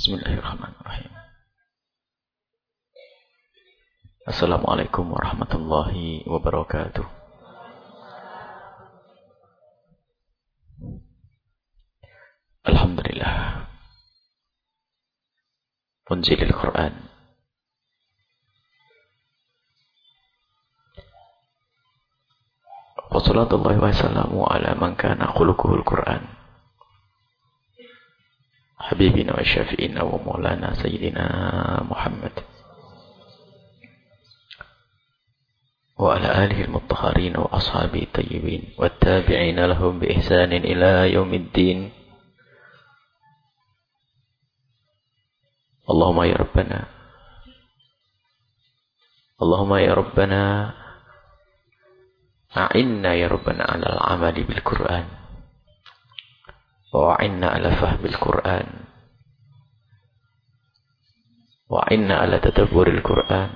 Bismillahirrahmanirrahim. Assalamualaikum warahmatullahi wabarakatuh. Alhamdulillah. Unzilil Quran. Wassalatullahi wassalamu ala man kana Quran. حبيبنا وشافئنا ومولانا سيدنا محمد. وعلى آله المطهرين وأصحابه الطيبين والتابعين لهم بإحسان إلى يوم الدين. اللهم يا ربنا اللهم يا ربنا أعنا يا ربنا على العمل بالقرآن. وأعنا على فهم القرآن وأعنا على تدبر القرآن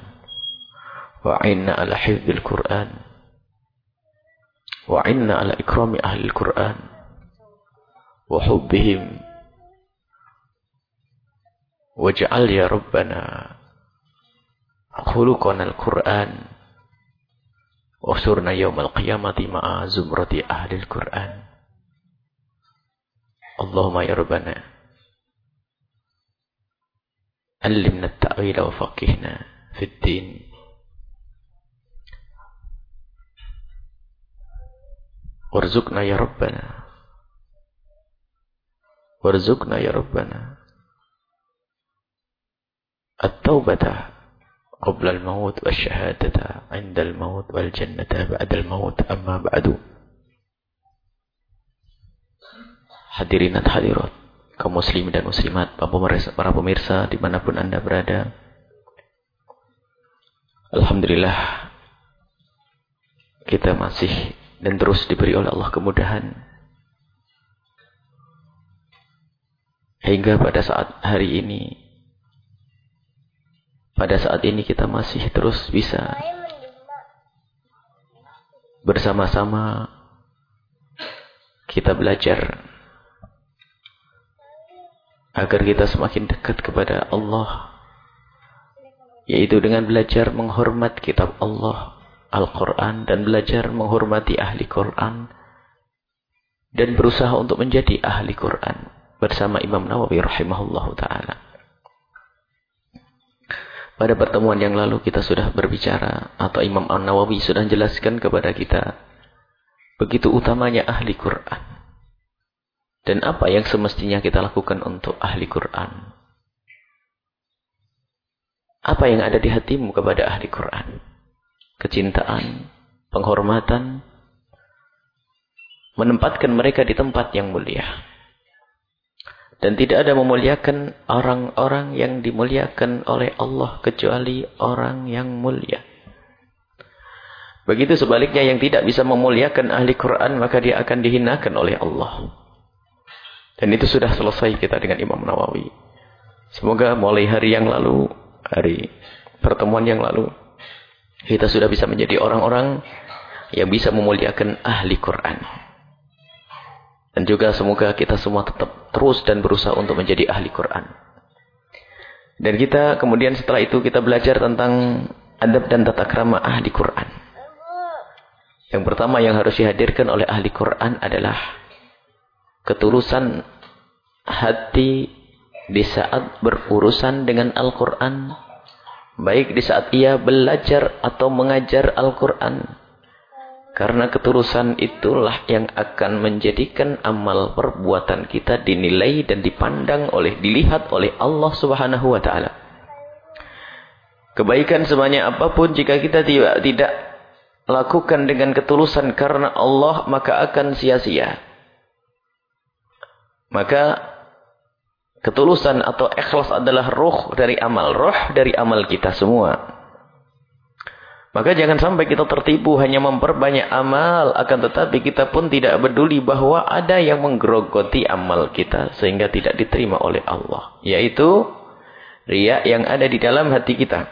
وأعنا على حفظ القرآن وأعنا على إكرام أهل القرآن وحبهم واجعل يا ربنا خلقنا القرآن وصرنا يوم القيامة مع زمرة أهل القرآن اللهم يا ربنا علمنا التأويل وفقهنا في الدين. وارزقنا يا ربنا وارزقنا يا ربنا التوبة قبل الموت والشهادة عند الموت والجنة بعد الموت. أما بعد Hadirin dan hadirat, kaum muslim dan muslimat, para pemirsa di mana pun anda berada. Alhamdulillah, kita masih dan terus diberi oleh Allah kemudahan. Hingga pada saat hari ini, pada saat ini kita masih terus bisa bersama-sama kita belajar agar kita semakin dekat kepada Allah. Yaitu dengan belajar menghormat kitab Allah Al-Quran dan belajar menghormati ahli Quran. Dan berusaha untuk menjadi ahli Quran bersama Imam Nawawi rahimahullah ta'ala. Pada pertemuan yang lalu kita sudah berbicara atau Imam Nawawi sudah jelaskan kepada kita begitu utamanya ahli Quran dan apa yang semestinya kita lakukan untuk ahli Quran? Apa yang ada di hatimu kepada ahli Quran? Kecintaan, penghormatan, menempatkan mereka di tempat yang mulia. Dan tidak ada memuliakan orang-orang yang dimuliakan oleh Allah kecuali orang yang mulia. Begitu sebaliknya yang tidak bisa memuliakan ahli Quran maka dia akan dihinakan oleh Allah. Dan itu sudah selesai kita dengan Imam Nawawi. Semoga mulai hari yang lalu, hari pertemuan yang lalu, kita sudah bisa menjadi orang-orang yang bisa memuliakan ahli Quran. Dan juga semoga kita semua tetap terus dan berusaha untuk menjadi ahli Quran. Dan kita kemudian setelah itu kita belajar tentang adab dan tata krama ahli Quran. Yang pertama yang harus dihadirkan oleh ahli Quran adalah ketulusan hati di saat berurusan dengan Al-Quran. Baik di saat ia belajar atau mengajar Al-Quran. Karena ketulusan itulah yang akan menjadikan amal perbuatan kita dinilai dan dipandang oleh, dilihat oleh Allah subhanahu wa ta'ala. Kebaikan sebanyak apa pun jika kita tidak, tidak lakukan dengan ketulusan karena Allah maka akan sia-sia. Maka ketulusan atau ikhlas adalah roh dari amal. Roh dari amal kita semua. Maka jangan sampai kita tertipu hanya memperbanyak amal. Akan tetapi kita pun tidak peduli bahwa ada yang menggerogoti amal kita. Sehingga tidak diterima oleh Allah. Yaitu riak yang ada di dalam hati kita.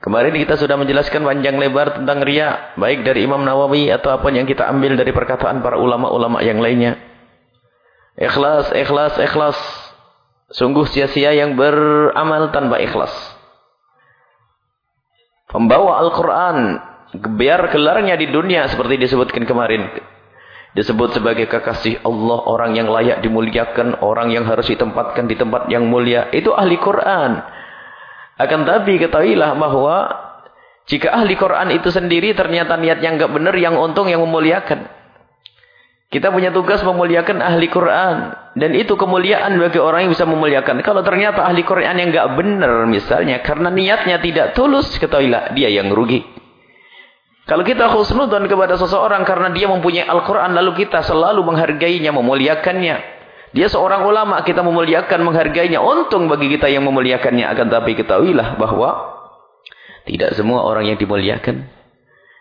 Kemarin kita sudah menjelaskan panjang lebar tentang riak. Baik dari Imam Nawawi atau apa yang kita ambil dari perkataan para ulama-ulama yang lainnya. Ikhlas, ikhlas, ikhlas. Sungguh sia-sia yang beramal tanpa ikhlas. Pembawa Al-Quran. Biar gelarnya di dunia seperti disebutkan kemarin. Disebut sebagai kekasih Allah. Orang yang layak dimuliakan. Orang yang harus ditempatkan di tempat yang mulia. Itu ahli Quran. Akan tapi ketahuilah bahwa. Jika ahli Quran itu sendiri ternyata niat yang enggak benar. Yang untung yang memuliakan. Kita punya tugas memuliakan ahli Quran. Dan itu kemuliaan bagi orang yang bisa memuliakan. Kalau ternyata ahli Quran yang enggak benar misalnya. Karena niatnya tidak tulus. Ketahuilah dia yang rugi. Kalau kita khusnudan kepada seseorang karena dia mempunyai Al-Quran. Lalu kita selalu menghargainya, memuliakannya. Dia seorang ulama. Kita memuliakan, menghargainya. Untung bagi kita yang memuliakannya. Akan tapi ketahuilah bahwa. Tidak semua orang yang dimuliakan.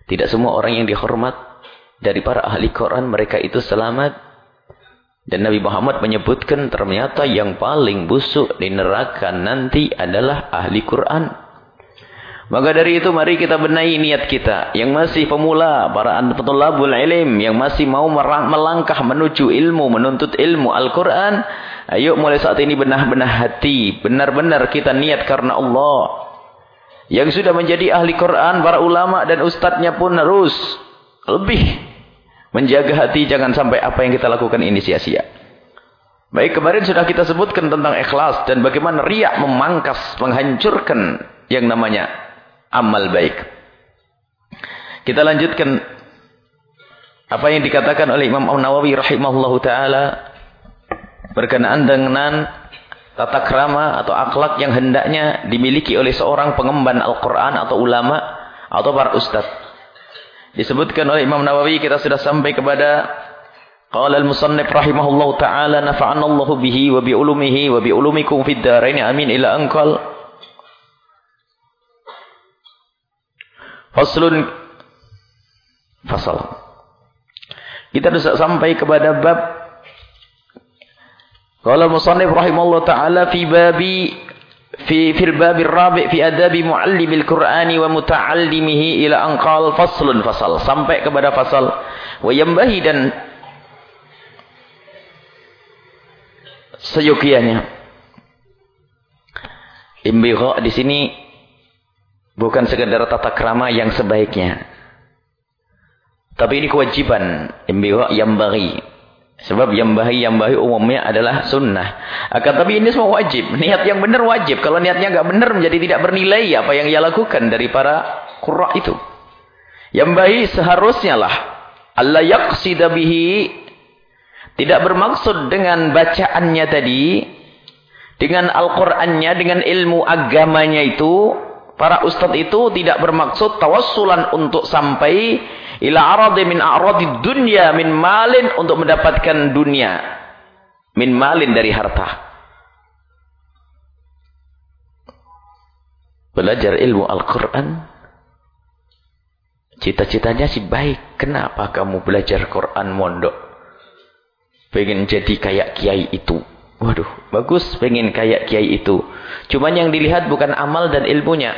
Tidak semua orang yang dihormat dari para ahli Quran mereka itu selamat. Dan Nabi Muhammad menyebutkan ternyata yang paling busuk di neraka nanti adalah ahli Quran. Maka dari itu mari kita benahi niat kita. Yang masih pemula, para antulabul ilim. Yang masih mau melangkah menuju ilmu, menuntut ilmu Al-Quran. Ayo mulai saat ini benah-benah hati. Benar-benar kita niat karena Allah. Yang sudah menjadi ahli Quran, para ulama dan ustadznya pun harus lebih menjaga hati jangan sampai apa yang kita lakukan ini sia-sia. Baik kemarin sudah kita sebutkan tentang ikhlas dan bagaimana riak memangkas, menghancurkan yang namanya amal baik. Kita lanjutkan apa yang dikatakan oleh Imam An-Nawawi rahimahullahu taala berkenaan dengan tata krama atau akhlak yang hendaknya dimiliki oleh seorang pengemban Al-Qur'an atau ulama atau para ustadz. Disebutkan oleh Imam Nawawi kita sudah sampai kepada qala al-musannif rahimahullahu taala nafa'ana Allah bihi wa bi ulumihi wa bi ulumikum fid dharain amin ila anqal. Faslun fasal. Kita sudah sampai kepada bab qala al-musannif rahimahullahu taala fi babi في في الباب الرابع في adab معلم القرآن ومتعلمه إلى أن قال فصل فصل sampai kepada fasal wa yambahi dan seyogianya imbigha di sini bukan sekedar tata krama yang sebaiknya tapi ini kewajiban imbigha yambaghi Sebab yang bahi yang bahi umumnya adalah sunnah. Akan tapi ini semua wajib. Niat yang benar wajib. Kalau niatnya enggak benar menjadi tidak bernilai apa yang ia lakukan dari para qurra itu. Yang bahi seharusnya lah Allah yaqsida bihi tidak bermaksud dengan bacaannya tadi dengan Al-Qur'annya dengan ilmu agamanya itu para ustaz itu tidak bermaksud tawassulan untuk sampai ila aradi min aradi dunya min malin untuk mendapatkan dunia. Min malin dari harta. Belajar ilmu Al-Quran. Cita-citanya sih baik. Kenapa kamu belajar Quran mondok? Pengen jadi kayak kiai itu. Waduh bagus pengen kayak kiai itu. Cuman yang dilihat bukan amal dan ilmunya.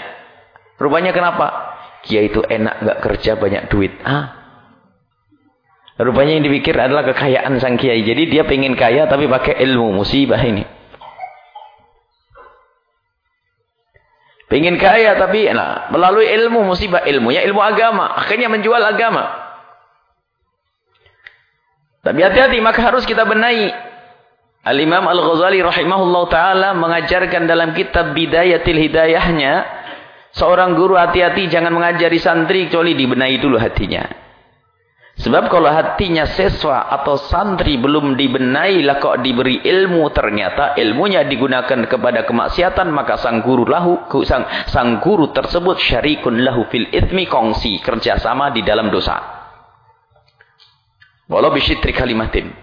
Rupanya kenapa Kiai itu enak nggak kerja banyak duit. Ah. Rupanya yang dipikir adalah kekayaan sang kiai. Jadi dia pengen kaya tapi pakai ilmu. Musibah ini. Pengen kaya tapi nah, melalui ilmu musibah ilmunya ilmu agama. Akhirnya menjual agama. Tapi hati-hati maka harus kita benahi. Al-Imam Al-Ghazali rahimahullah ta'ala mengajarkan dalam kitab Bidayatil Hidayahnya. Seorang guru hati-hati jangan mengajari santri kecuali dibenahi dulu hatinya. Sebab kalau hatinya siswa atau santri belum dibenahi lah kok diberi ilmu ternyata ilmunya digunakan kepada kemaksiatan maka sang guru lahu sang, sang guru tersebut syarikun lahu fil ithmi kongsi kerjasama di dalam dosa. Walau bisyitri kalimatin.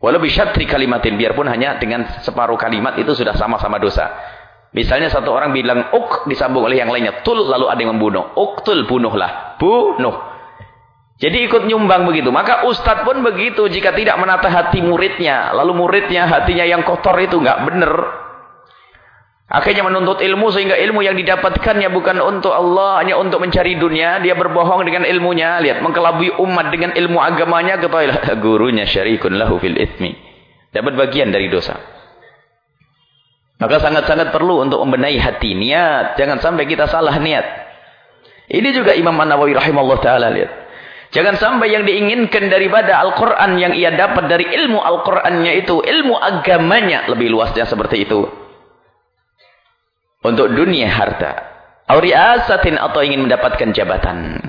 Walau bisyatri kalimatin biarpun hanya dengan separuh kalimat itu sudah sama-sama dosa. Misalnya satu orang bilang uk disambung oleh yang lainnya tul lalu ada yang membunuh. Uktul bunuhlah. Bunuh. Jadi ikut nyumbang begitu. Maka ustadz pun begitu jika tidak menata hati muridnya. Lalu muridnya hatinya yang kotor itu enggak benar. Akhirnya menuntut ilmu sehingga ilmu yang didapatkannya bukan untuk Allah. Hanya untuk mencari dunia. Dia berbohong dengan ilmunya. Lihat mengkelabui umat dengan ilmu agamanya. Ketahuilah gurunya syarikun lahu fil ithmi. Dapat bagian dari dosa. Maka sangat-sangat perlu untuk membenahi hati niat. Jangan sampai kita salah niat. Ini juga Imam An-Nawawi rahimahullah ta'ala lihat. Jangan sampai yang diinginkan daripada Al-Quran yang ia dapat dari ilmu Al-Qurannya itu. Ilmu agamanya lebih luasnya seperti itu. Untuk dunia harta. Auriasatin atau ingin mendapatkan jabatan.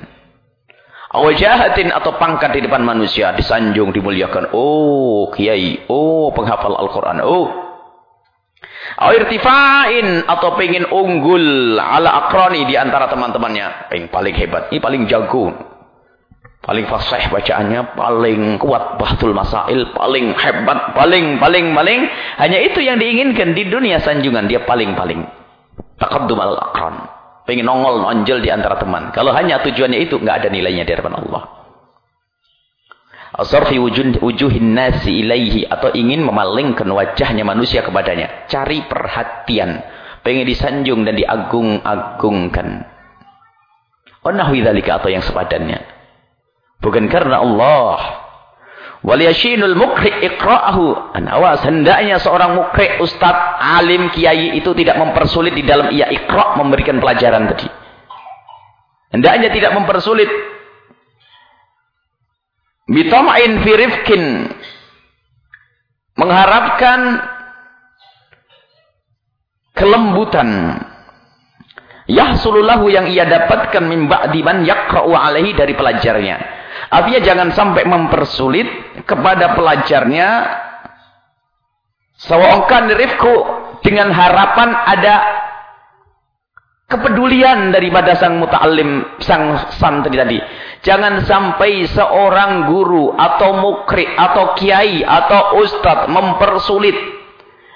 Awajahatin atau pangkat di depan manusia. Disanjung, dimuliakan. Oh, kiai. Oh, penghafal Al-Quran. Oh, irtifa'in atau pengen unggul ala akroni di antara teman-temannya. Yang paling hebat, ini paling jago. Paling fasih bacaannya, paling kuat bahtul masail, paling hebat, paling, paling, paling. Hanya itu yang diinginkan di dunia sanjungan. Dia paling-paling. Taqaddum al-akron. Pengen nongol, nonjol di antara teman. Kalau hanya tujuannya itu, nggak ada nilainya di hadapan Allah. Asarfi wujuhin nasi ilaihi atau ingin memalingkan wajahnya manusia kepadanya. Cari perhatian. Pengen disanjung dan diagung-agungkan. Wanahwi dhalika atau yang sepadannya. Bukan karena Allah. Waliyashinul mukri ikra'ahu. Awas, hendaknya seorang mukri, ustaz, alim, kiai itu tidak mempersulit di dalam ia ikra' memberikan pelajaran tadi. Hendaknya tidak mempersulit bitama'in fi rifkin mengharapkan kelembutan. Yahsululahu yang ia dapatkan min ba'di man alaihi dari pelajarnya. Artinya jangan sampai mempersulit kepada pelajarnya sawangkan rifku dengan harapan ada kepedulian daripada sang muta'alim, sang santri tadi. Jangan sampai seorang guru atau mukri atau kiai atau ustadz mempersulit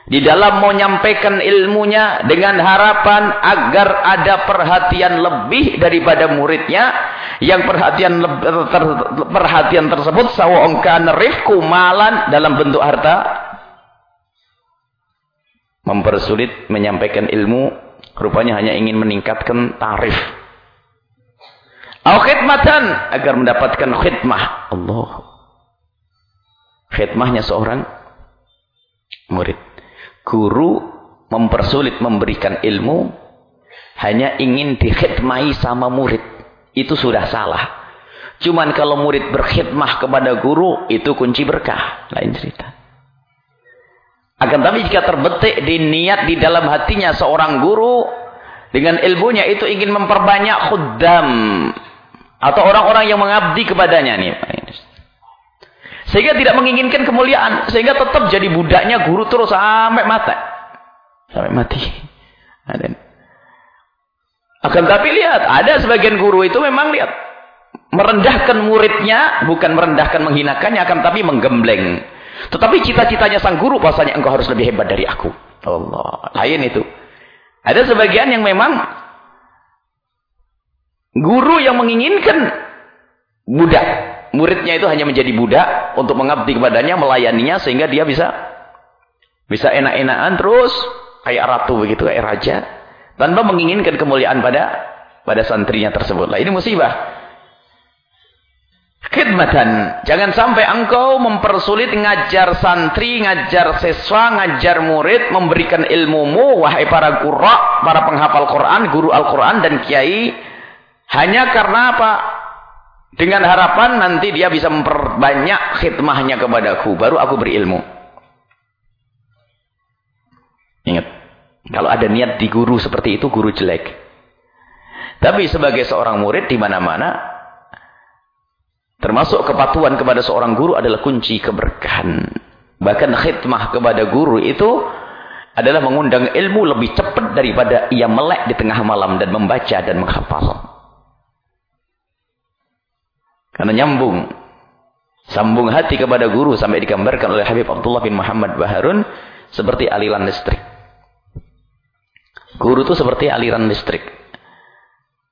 di dalam menyampaikan ilmunya dengan harapan agar ada perhatian lebih daripada muridnya yang perhatian perhatian tersebut sawangkan rifku malan dalam bentuk harta mempersulit menyampaikan ilmu Rupanya hanya ingin meningkatkan tarif. Au khidmatan agar mendapatkan khidmah. Allah. Khidmahnya seorang murid. Guru mempersulit memberikan ilmu hanya ingin dikhidmai sama murid. Itu sudah salah. Cuman kalau murid berkhidmah kepada guru, itu kunci berkah. Lain cerita. Akan tapi jika terbetik di niat di dalam hatinya seorang guru dengan ilmunya itu ingin memperbanyak khuddam atau orang-orang yang mengabdi kepadanya nih. Sehingga tidak menginginkan kemuliaan, sehingga tetap jadi budaknya guru terus sampai mati. Sampai mati. Ada. Akan tapi lihat, ada sebagian guru itu memang lihat merendahkan muridnya, bukan merendahkan menghinakannya, akan tapi menggembleng. Tetapi cita-citanya sang guru bahasanya engkau harus lebih hebat dari aku. Allah. Lain itu. Ada sebagian yang memang guru yang menginginkan budak. Muridnya itu hanya menjadi budak untuk mengabdi kepadanya, melayaninya sehingga dia bisa bisa enak-enakan terus kayak ratu begitu, kayak raja tanpa menginginkan kemuliaan pada pada santrinya tersebut. Lah ini musibah. Khidmatan. Jangan sampai engkau mempersulit ngajar santri, ngajar siswa, ngajar murid, memberikan ilmumu, wahai para guru, para penghafal Quran, guru Al-Quran dan kiai. Hanya karena apa? Dengan harapan nanti dia bisa memperbanyak khidmahnya kepadaku. Baru aku berilmu. Ingat. Kalau ada niat di guru seperti itu, guru jelek. Tapi sebagai seorang murid di mana-mana, Termasuk kepatuhan kepada seorang guru adalah kunci keberkahan. Bahkan khidmah kepada guru itu adalah mengundang ilmu lebih cepat daripada ia melek di tengah malam dan membaca dan menghafal. Karena nyambung. Sambung hati kepada guru sampai digambarkan oleh Habib Abdullah bin Muhammad Baharun seperti aliran listrik. Guru itu seperti aliran listrik.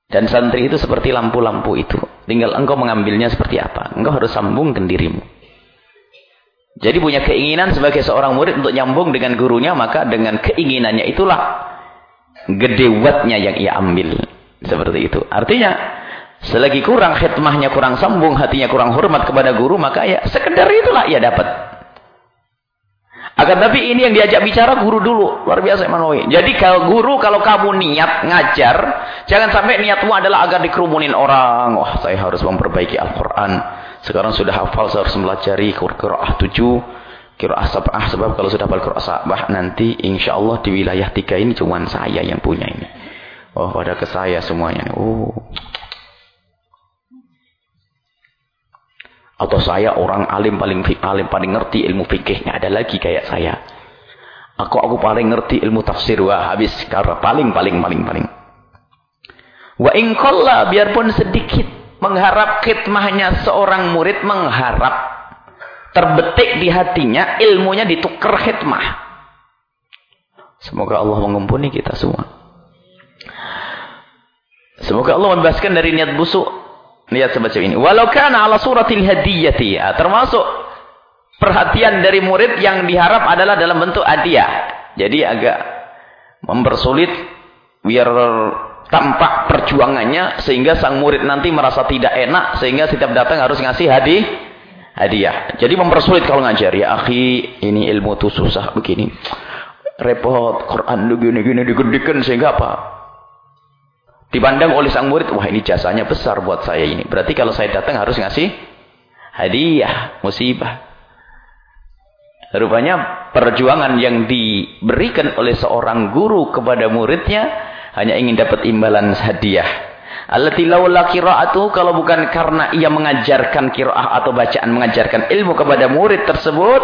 Dan santri itu seperti lampu-lampu itu. Tinggal engkau mengambilnya seperti apa. Engkau harus sambungkan dirimu. Jadi punya keinginan sebagai seorang murid untuk nyambung dengan gurunya. Maka dengan keinginannya itulah gede wattnya yang ia ambil. Seperti itu. Artinya, selagi kurang khidmahnya, kurang sambung, hatinya kurang hormat kepada guru, maka ya sekedar itulah ia dapat. Akan tapi ini yang diajak bicara guru dulu. Luar biasa Imam Nawawi. Jadi kalau guru, kalau kamu niat ngajar, jangan sampai niatmu adalah agar dikerumunin orang. Wah, saya harus memperbaiki Al-Quran. Sekarang sudah hafal, saya harus melajari Qur'ah 7, Qur'ah Sabah. Sebab kalau sudah hafal Qur'ah Sabah, nanti insya Allah di wilayah tiga ini cuma saya yang punya ini. Oh, pada ke saya semuanya. Oh, Atau saya orang alim paling alim paling ngerti ilmu fikihnya ada lagi kayak saya. Aku aku paling ngerti ilmu tafsir wah habis karena paling paling paling paling. Wa in biarpun sedikit mengharap khidmahnya seorang murid mengharap terbetik di hatinya ilmunya ditukar khidmah. Semoga Allah mengampuni kita semua. Semoga Allah membebaskan dari niat busuk Lihat semacam ini. Walau kana ala suratil hadiyati. Ya, termasuk perhatian dari murid yang diharap adalah dalam bentuk hadiah. Jadi agak mempersulit biar tampak perjuangannya sehingga sang murid nanti merasa tidak enak sehingga setiap datang harus ngasih hadiah. Hadiah. Jadi mempersulit kalau ngajar ya, akhi, ini ilmu tuh susah begini. Repot, Quran begini gini digedekan sehingga apa? Dipandang oleh sang murid, wah ini jasanya besar buat saya ini. Berarti kalau saya datang harus ngasih hadiah, musibah. Rupanya perjuangan yang diberikan oleh seorang guru kepada muridnya hanya ingin dapat imbalan hadiah. Allati laula kalau bukan karena ia mengajarkan qiraah atau bacaan mengajarkan ilmu kepada murid tersebut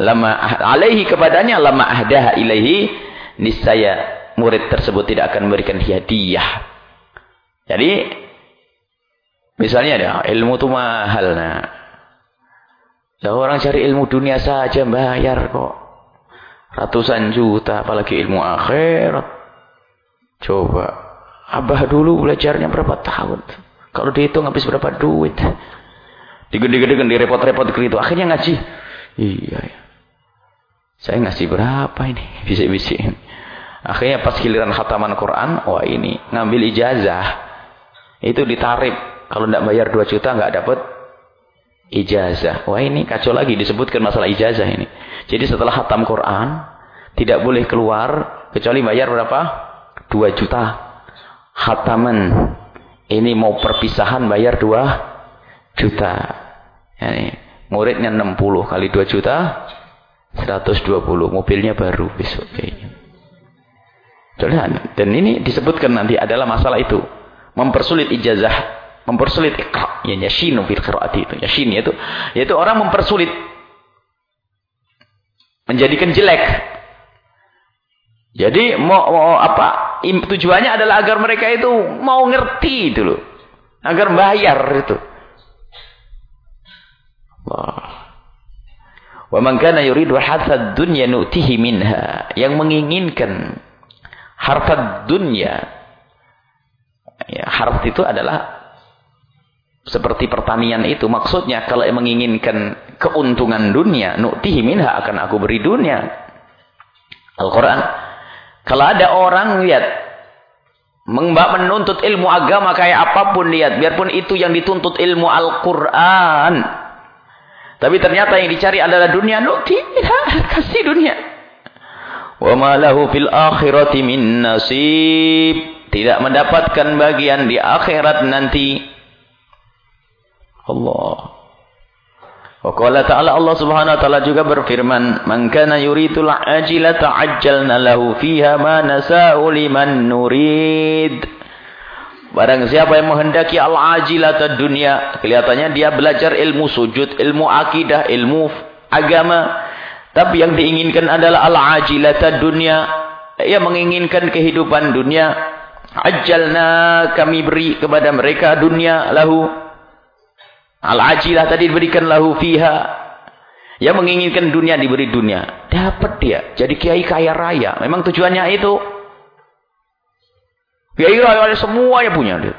lama alaihi kepadanya lama ahdaha ilaihi niscaya murid tersebut tidak akan memberikan hadiah. Jadi misalnya ada ilmu itu mahal nah. Orang cari ilmu dunia saja bayar kok. Ratusan juta apalagi ilmu akhirat. Coba Abah dulu belajarnya berapa tahun? Kalau dihitung habis berapa duit? Digede-gede di repot-repot gitu. Akhirnya ngaji. Iya ya. Saya ngasih berapa ini? Bisik-bisik. Akhirnya pas giliran khataman Quran, wah ini ngambil ijazah. Itu ditarif. Kalau tidak bayar 2 juta nggak dapat ijazah. Wah ini kacau lagi disebutkan masalah ijazah ini. Jadi setelah khatam Quran, tidak boleh keluar kecuali bayar berapa? 2 juta. Khataman. Ini mau perpisahan bayar 2 juta. Yani, muridnya 60 kali 2 juta 120 mobilnya baru besok kayaknya dan ini disebutkan nanti adalah masalah itu. Mempersulit ijazah, mempersulit ikra. Ya yashinu fil qiraati itu. Yashin itu yaitu orang mempersulit menjadikan jelek. Jadi mau, mau apa? Tujuannya adalah agar mereka itu mau ngerti itu loh. Agar bayar itu. Wa man kana yuridu hatsad dunya nu'tihi minha. Yang menginginkan harta dunia. Ya, harta itu adalah seperti pertanian itu. Maksudnya kalau menginginkan keuntungan dunia, nu'tihi minha akan aku beri dunia. Al-Quran. Kalau ada orang lihat menuntut ilmu agama kayak apa pun lihat, biarpun itu yang dituntut ilmu Al-Quran. Tapi ternyata yang dicari adalah dunia, nu'tihi minha, kasih dunia. Wa ma lahu fil akhirati min nasib. Tidak mendapatkan bagian di akhirat nanti. Allah. Wa ta'ala Allah Subhanahu wa taala juga berfirman, "Man kana yuridul ajilata ajjalna lahu fiha ma nasa'u liman nurid." Barang siapa yang menghendaki al-ajilata dunia, kelihatannya dia belajar ilmu sujud, ilmu akidah, ilmu agama, tapi yang diinginkan adalah al-ajilata dunia. Ia menginginkan kehidupan dunia. Ajalna kami beri kepada mereka dunia lahu. Al-ajilah tadi diberikan lahu fiha. Yang menginginkan dunia diberi dunia. Dapat dia. Jadi kiai kaya raya. Memang tujuannya itu. Kiai raya semuanya punya dia.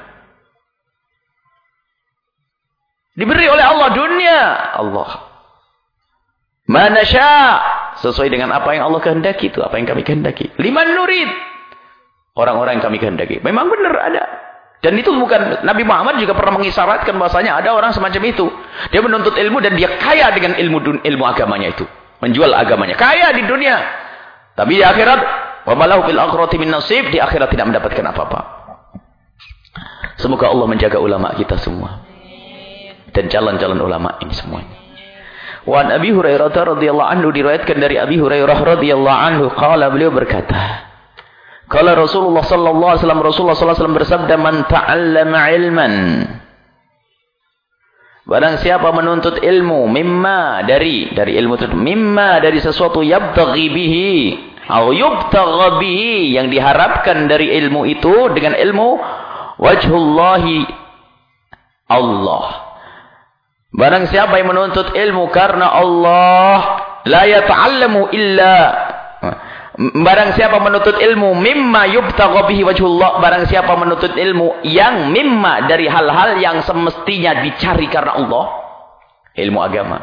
Diberi oleh Allah dunia. Allah. Mana Sesuai dengan apa yang Allah kehendaki itu. Apa yang kami kehendaki. Liman nurid. Orang-orang yang kami kehendaki. Memang benar ada. Dan itu bukan Nabi Muhammad juga pernah mengisyaratkan bahasanya ada orang semacam itu. Dia menuntut ilmu dan dia kaya dengan ilmu ilmu agamanya itu. Menjual agamanya. Kaya di dunia. Tapi di akhirat, wamalahu bil akhirati min nasib, di akhirat tidak mendapatkan apa-apa. Semoga Allah menjaga ulama kita semua. Dan calon-calon ulama ini semuanya. Wan Abi Hurairah radhiyallahu anhu diriwayatkan dari Abi Hurairah radhiyallahu anhu qala beliau berkata Kala Rasulullah sallallahu alaihi wasallam Rasulullah sallallahu alaihi wasallam bersabda man ta'allama ilman Barang siapa menuntut ilmu mimma dari dari ilmu itu mimma dari sesuatu yabtaghi bihi atau yubtagha bihi yang diharapkan dari ilmu itu dengan ilmu wajhullahi Allah. Barang siapa yang menuntut ilmu karena Allah la yata'allamu illa Barang siapa menuntut ilmu mimma yubtagha bihi wajhullah, barang siapa menuntut ilmu yang mimma dari hal-hal yang semestinya dicari karena Allah, ilmu agama.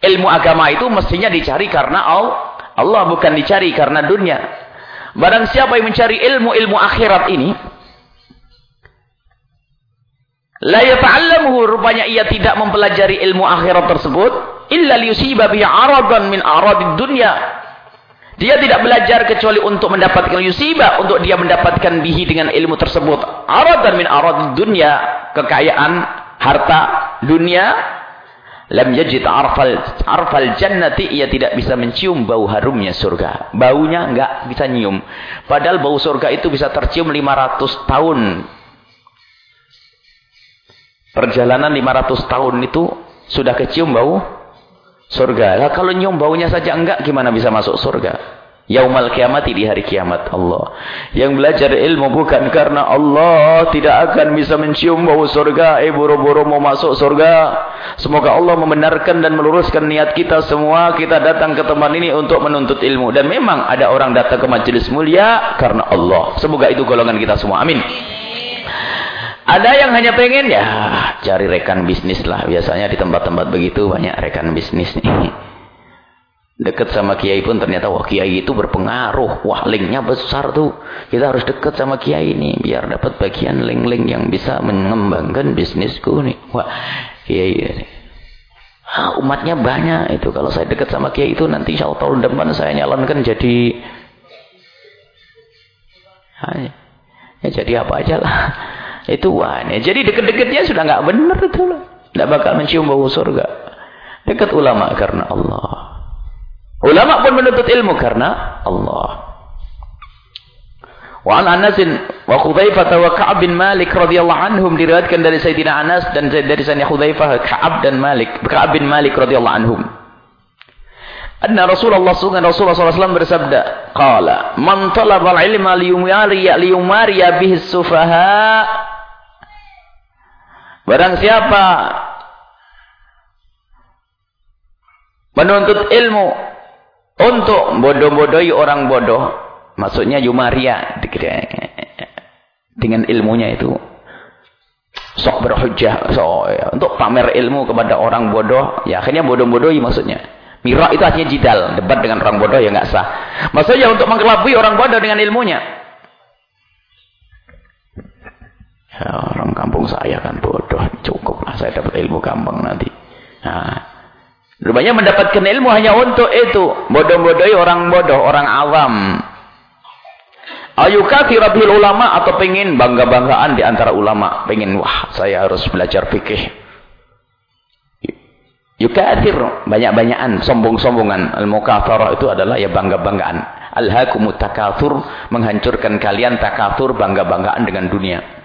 Ilmu agama itu mestinya dicari karena Allah, Allah bukan dicari karena dunia. Barang siapa yang mencari ilmu-ilmu akhirat ini, la yata'allamuhu rupanya ia tidak mempelajari ilmu akhirat tersebut illa liyusiba aradan min aradid dunya dia tidak belajar kecuali untuk mendapatkan yusibah. Untuk dia mendapatkan bihi dengan ilmu tersebut. Arad dan min arad dunia. Kekayaan, harta, dunia. Lam yajid arfal, arfal jannati. Ia tidak bisa mencium bau harumnya surga. Baunya enggak bisa nyium. Padahal bau surga itu bisa tercium 500 tahun. Perjalanan 500 tahun itu sudah kecium bau surga. Lah kalau nyium baunya saja enggak gimana bisa masuk surga? Yaumal kiamati di hari kiamat Allah. Yang belajar ilmu bukan karena Allah tidak akan bisa mencium bau surga. Eh buru-buru mau masuk surga. Semoga Allah membenarkan dan meluruskan niat kita semua. Kita datang ke tempat ini untuk menuntut ilmu. Dan memang ada orang datang ke majelis mulia karena Allah. Semoga itu golongan kita semua. Amin. Ada yang hanya pengen ya cari rekan bisnis lah. Biasanya di tempat-tempat begitu banyak rekan bisnis nih. Dekat sama kiai pun ternyata wah kiai itu berpengaruh. Wah linknya besar tuh. Kita harus dekat sama kiai ini biar dapat bagian link-link yang bisa mengembangkan bisnisku nih. Wah kiai ah, umatnya banyak itu. Kalau saya dekat sama kiai itu nanti insya Allah tahun depan saya nyalonkan jadi ya jadi apa aja lah. Itu aneh. Jadi dekat-dekatnya sudah nggak benar itu loh. Tidak bakal mencium bau surga. Dekat ulama karena Allah. Ulama pun menuntut ilmu karena Allah. Wa an Anas wa Khudzaifah wa Ka'ab bin Malik radhiyallahu anhum diriwayatkan dari Sayyidina Anas dan dari Sayyidina Khudzaifah Ka'ab dan Malik Ka'ab bin Malik radhiyallahu anhum. Anna Rasulullah sallallahu Rasulullah SAW bersabda, "Qala, man talaba al-ilma liyumariya liyumariya bihi sufaha Barang siapa menuntut ilmu untuk bodoh-bodohi orang bodoh, maksudnya yumaria dengan ilmunya itu sok berhujjah so, ya, untuk pamer ilmu kepada orang bodoh, ya akhirnya bodoh-bodohi maksudnya. Mira itu artinya jidal, debat dengan orang bodoh ya nggak sah. Maksudnya untuk mengkelabui orang bodoh dengan ilmunya. Ya, orang kampung saya kan bodoh. Cukuplah saya dapat ilmu gampang nanti. Nah, rupanya mendapatkan ilmu hanya untuk itu. Bodoh-bodohi orang bodoh, orang awam. Ayuka kirabil ulama atau pengen bangga-banggaan di antara ulama. Pengen, wah saya harus belajar fikih. Yukathir, banyak-banyakan, sombong-sombongan. Al-mukafarah itu adalah ya bangga-banggaan. Al-hakumut takathur, menghancurkan kalian takathur, bangga-banggaan dengan dunia.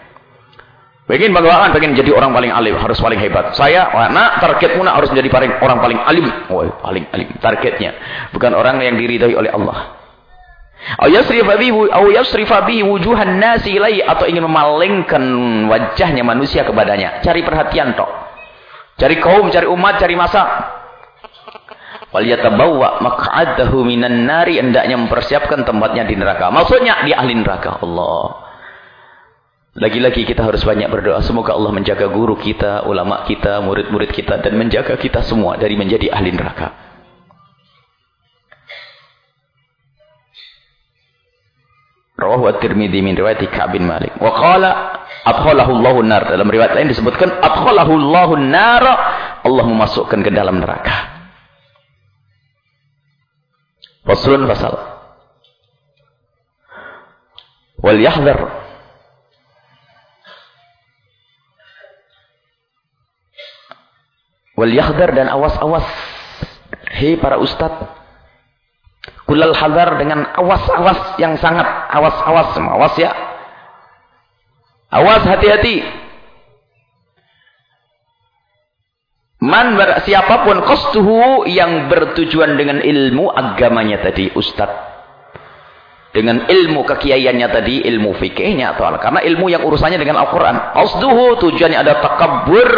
Pengen banggaan, pengen jadi orang paling alim, harus paling hebat. Saya, nak targetmu nak harus menjadi paling, orang paling alim. Oh, paling alim. Targetnya. Bukan orang yang diridhai oleh Allah. Atau yasrifa bihi wujuhan nasi atau ingin memalingkan wajahnya manusia kepadanya. Cari perhatian tok. Cari kaum, cari umat, cari masa. Wal yatabawwa maq'adahu minan nari hendaknya mempersiapkan tempatnya di neraka. Maksudnya di ahli neraka. Allah. Lagi-lagi kita harus banyak berdoa. Semoga Allah menjaga guru kita, ulama kita, murid-murid kita. Dan menjaga kita semua dari menjadi ahli neraka. Rawahu at-Tirmidzi min riwayat Ka'ab bin Malik. Wa qala adkhalahu Allahu nar. Dalam riwayat lain disebutkan adkhalahu Allahu nar. Allah memasukkan ke dalam neraka. Faslun fasal. Wal yahdhar Wal yahdhar dan awas-awas. Hei para ustaz. Kulal hadar dengan awas-awas yang sangat awas-awas. Awas ya. Awas hati-hati. Man siapa pun qastuhu yang bertujuan dengan ilmu agamanya tadi ustaz. Dengan ilmu kekiaiannya tadi, ilmu fikihnya atau karena ilmu yang urusannya dengan Al-Qur'an. Qasduhu tujuannya ada takabbur,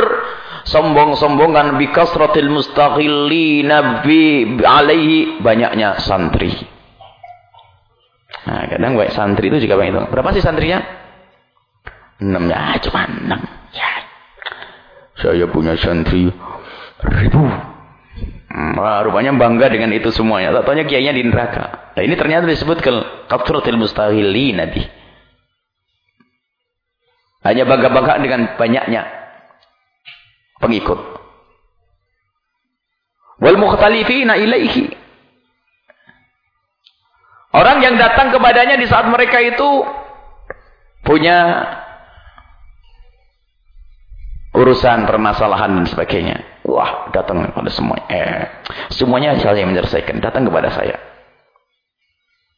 sombong-sombongan bi kasratil mustaghillina bi alaihi banyaknya santri. Nah, kadang baik santri itu juga banyak itu. Berapa sih santrinya? Enam ya, cuma enam. Ya. Saya punya santri ribu. Wah, rupanya bangga dengan itu semuanya. Tanya kiainya di neraka. Nah, ini ternyata disebutkan katratil mustahili nabi. Hanya bangga-bangga dengan banyaknya pengikut. Wal mukhtalifina ilaihi. Orang yang datang kepadanya di saat mereka itu punya urusan permasalahan dan sebagainya. Wah, datang kepada semuanya. Eh, semuanya saya yang menyelesaikan. Datang kepada saya.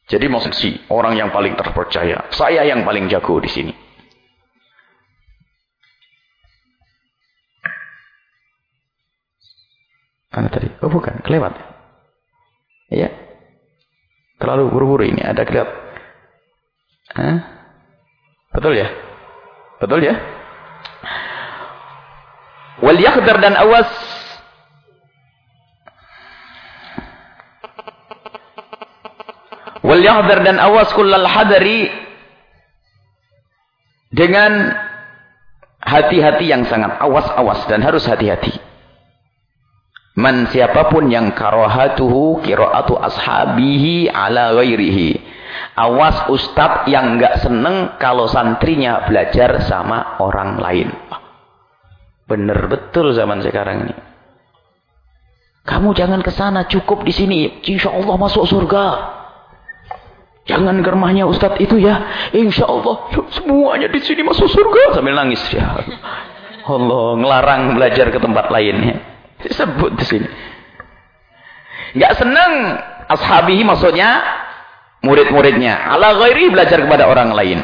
Jadi maksud si orang yang paling terpercaya. Saya yang paling jago di sini. Mana tadi? Oh bukan, kelewat. Iya. Terlalu buru-buru ini. Ada kelewat. Hah? Betul ya? Betul ya? Wal yakhdar dan awas Wal yakhdar dan awas kullal hadari dengan hati-hati yang sangat awas-awas dan harus hati-hati. Man siapa pun yang karahatuhu qiraatu ashabihi ala ghairihi. Awas ustaz yang enggak seneng kalau santrinya belajar sama orang lain. Benar betul zaman sekarang ini. Kamu jangan ke sana, cukup di sini. Insya Allah masuk surga. Jangan ke rumahnya Ustadz itu ya. Insya Allah semuanya di sini masuk surga. Sambil nangis ya. Allah ngelarang belajar ke tempat lainnya. Disebut di sini. Gak senang ashabihi maksudnya murid-muridnya. Ala ghairi belajar kepada orang lain.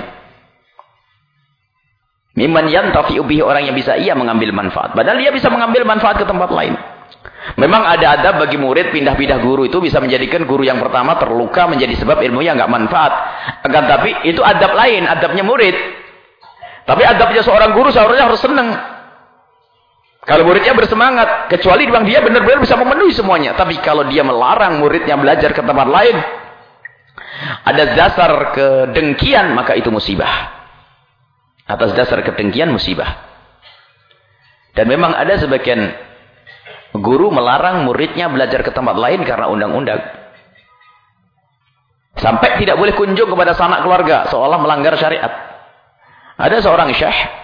Mimman yantafi'u bihi orang yang bisa ia mengambil manfaat. Padahal dia bisa mengambil manfaat ke tempat lain. Memang ada adab bagi murid pindah-pindah guru itu bisa menjadikan guru yang pertama terluka menjadi sebab ilmunya enggak manfaat. Akan tapi itu adab lain, adabnya murid. Tapi adabnya seorang guru seharusnya harus senang. Kalau muridnya bersemangat, kecuali bang dia benar-benar bisa memenuhi semuanya. Tapi kalau dia melarang muridnya belajar ke tempat lain, ada dasar kedengkian, maka itu musibah. Atas dasar kedengkian musibah. Dan memang ada sebagian guru melarang muridnya belajar ke tempat lain karena undang-undang. Sampai tidak boleh kunjung kepada sanak keluarga seolah melanggar syariat. Ada seorang syekh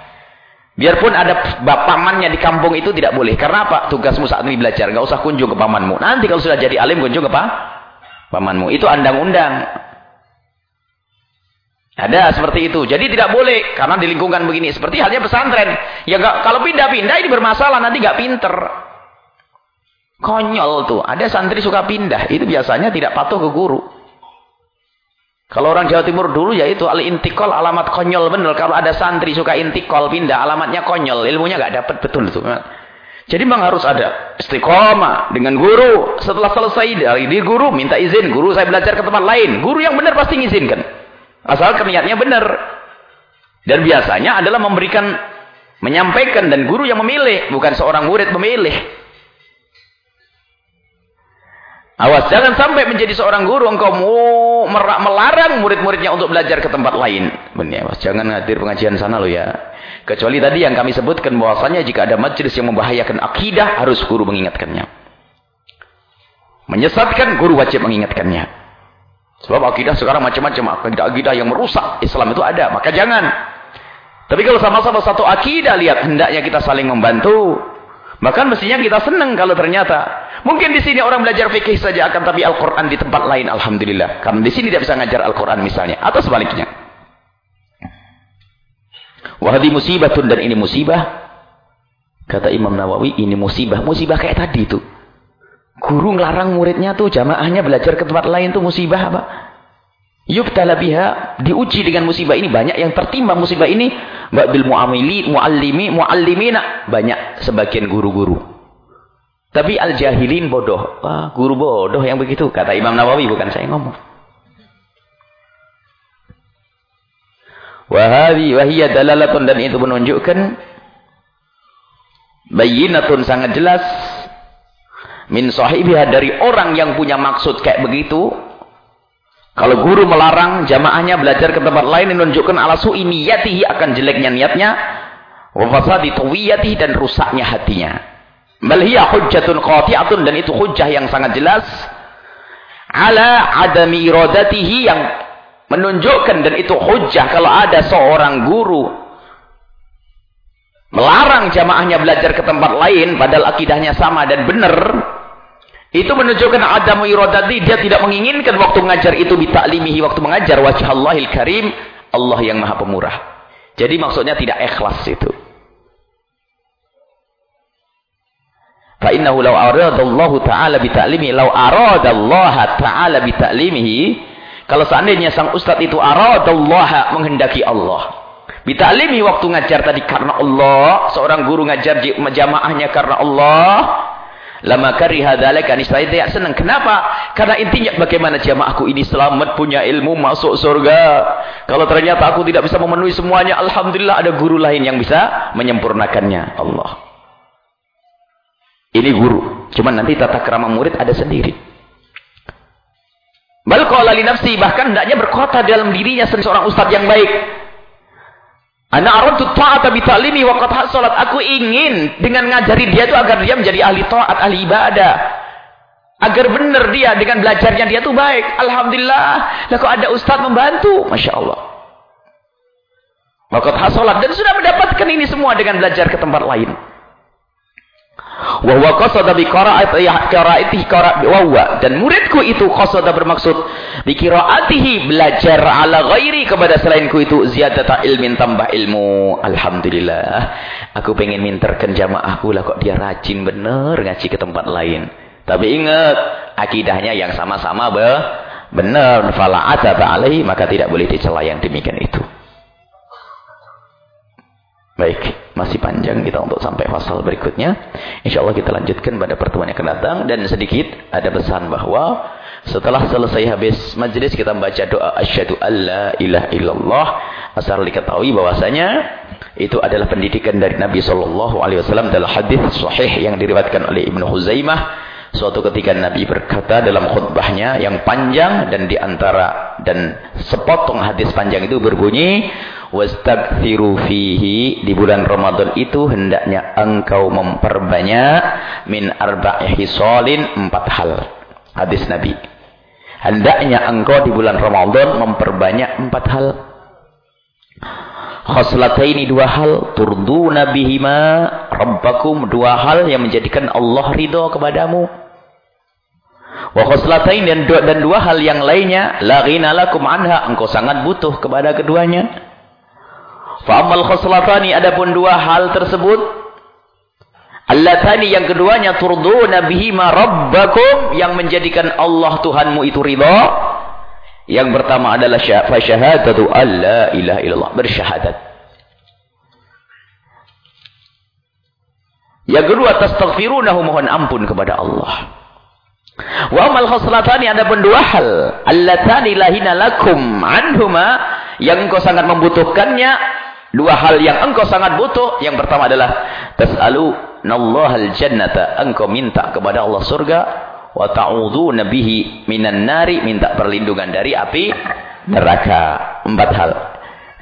Biarpun ada pamannya di kampung itu tidak boleh. Karena apa? Tugasmu saat ini belajar. Gak usah kunjung ke pamanmu. Nanti kalau sudah jadi alim kunjung ke? Pamanmu. Itu undang-undang. Ada seperti itu. Jadi tidak boleh karena di lingkungan begini. Seperti halnya pesantren. Ya gak, kalau pindah-pindah ini bermasalah nanti nggak pinter. Konyol tuh. Ada santri suka pindah. Itu biasanya tidak patuh ke guru. Kalau orang Jawa Timur dulu ya itu al intikol alamat konyol bener. Kalau ada santri suka intikol pindah alamatnya konyol. Ilmunya nggak dapat betul itu. Jadi memang harus ada istiqomah dengan guru. Setelah selesai dari guru minta izin. Guru saya belajar ke tempat lain. Guru yang benar pasti ngizinkan. Asal niatnya benar. Dan biasanya adalah memberikan, menyampaikan dan guru yang memilih. Bukan seorang murid memilih. Awas, jangan sampai menjadi seorang guru engkau mau melarang murid-muridnya untuk belajar ke tempat lain. Benar, awas, jangan hadir pengajian sana loh ya. Kecuali tadi yang kami sebutkan bahwasanya jika ada majelis yang membahayakan akidah, harus guru mengingatkannya. Menyesatkan, guru wajib mengingatkannya. Sebab akidah sekarang macam-macam. Akidah-akidah yang merusak Islam itu ada. Maka jangan. Tapi kalau sama-sama satu akidah, lihat hendaknya kita saling membantu. Maka mestinya kita senang kalau ternyata mungkin di sini orang belajar fikih saja akan tapi Al-Qur'an di tempat lain alhamdulillah. Karena di sini tidak bisa ngajar Al-Qur'an misalnya atau sebaliknya. Wahdi musibatun dan ini musibah. Kata Imam Nawawi ini musibah. Musibah kayak tadi itu. Guru ngelarang muridnya tuh jamaahnya belajar ke tempat lain tuh musibah apa? Yubtala biha diuji dengan musibah ini banyak yang tertimpa musibah ini bil muamili muallimi muallimina banyak sebagian guru-guru. Tapi al jahilin bodoh. Wah, guru bodoh yang begitu kata Imam Nawawi bukan saya ngomong. Wahabi wahiyya dalalatun dan itu menunjukkan bayinatun sangat jelas min sahibiha dari orang yang punya maksud kayak begitu kalau guru melarang jamaahnya belajar ke tempat lain menunjukkan ala su'i niyatihi akan jeleknya niatnya wa fasadi tawiyatihi dan rusaknya hatinya. Bal hiya hujjatun qati'atun dan itu hujjah yang sangat jelas ala adami iradatihi yang menunjukkan dan itu hujjah kalau ada seorang guru melarang jamaahnya belajar ke tempat lain padahal akidahnya sama dan benar itu menunjukkan adamu iradati dia tidak menginginkan waktu mengajar itu bitaklimihi waktu mengajar wajah Allahil Karim Allah yang Maha Pemurah. Jadi maksudnya tidak ikhlas itu. Fa innahu law aradallahu ta'ala bitaklimihi law aradallaha ta'ala bitaklimihi kalau seandainya sang ustaz itu aradallaha menghendaki Allah bitaklimihi waktu ngajar tadi karena Allah seorang guru ngajar jamaahnya karena Allah Lama kariha dzalika niscaya tidak senang. Kenapa? Karena intinya bagaimana jamaahku ini selamat punya ilmu masuk surga. Kalau ternyata aku tidak bisa memenuhi semuanya, alhamdulillah ada guru lain yang bisa menyempurnakannya. Allah. Ini guru. Cuman nanti tata kerama murid ada sendiri. Bal qala li nafsi bahkan hendaknya berkata dalam dirinya seorang ustaz yang baik. Ana aradtu ta'ata bi ta'limi wa qad hasalat. Aku ingin dengan ngajari dia itu agar dia menjadi ahli taat, ahli ibadah. Agar benar dia dengan belajarnya dia itu baik. Alhamdulillah. Lah ada ustaz membantu? Masya Allah. Waqad hasalat dan sudah mendapatkan ini semua dengan belajar ke tempat lain. Wa qasada bi qira'atihi wa dan muridku itu qasada bermaksud bi qira'atihi belajar ala ghairi kepada selainku itu ziyadata ilmin tambah ilmu. Alhamdulillah. Aku pengen minterkan jamaahku lah kok dia rajin bener ngaji ke tempat lain. Tapi ingat akidahnya yang sama-sama be benar fala ataba alaihi maka tidak boleh dicela yang demikian itu. Baik, masih panjang kita untuk sampai fasal berikutnya. Insya Allah kita lanjutkan pada pertemuan yang akan datang. Dan sedikit ada pesan bahwa setelah selesai habis majlis kita membaca doa asyhadu alla ilaha illallah. Asal diketahui bahwasanya itu adalah pendidikan dari Nabi sallallahu alaihi wasallam dalam hadis sahih yang diriwayatkan oleh Ibnu Huzaimah. Suatu ketika Nabi berkata dalam khutbahnya yang panjang dan di antara dan sepotong hadis panjang itu berbunyi wastagfiru fihi. Di bulan Ramadan itu hendaknya engkau memperbanyak min arba'i empat hal. Hadis Nabi. Hendaknya engkau di bulan Ramadan memperbanyak empat hal. Khoslataini dua hal turduna bihima rabbakum dua hal yang menjadikan Allah ridho kepadamu wa khoslatain dan dua, dan dua hal yang lainnya la ghina lakum anha engkau sangat butuh kepada keduanya Fa'amal khoslatani adapun dua hal tersebut Allatani yang keduanya turduna bihima rabbakum yang menjadikan Allah Tuhanmu itu ridha. Yang pertama adalah syahadatu alla ilaha illallah bersyahadat. Yang kedua tastaghfirunahu mohon ampun kepada Allah. Wa amal khoslatani adapun dua hal allatani lahina lakum anhuma yang engkau sangat membutuhkannya Dua hal yang engkau sangat butuh. Yang pertama adalah tas'alu nallahal jannata. Engkau minta kepada Allah surga wa ta'udzu nabihi minan nari minta perlindungan dari api neraka. Empat hal.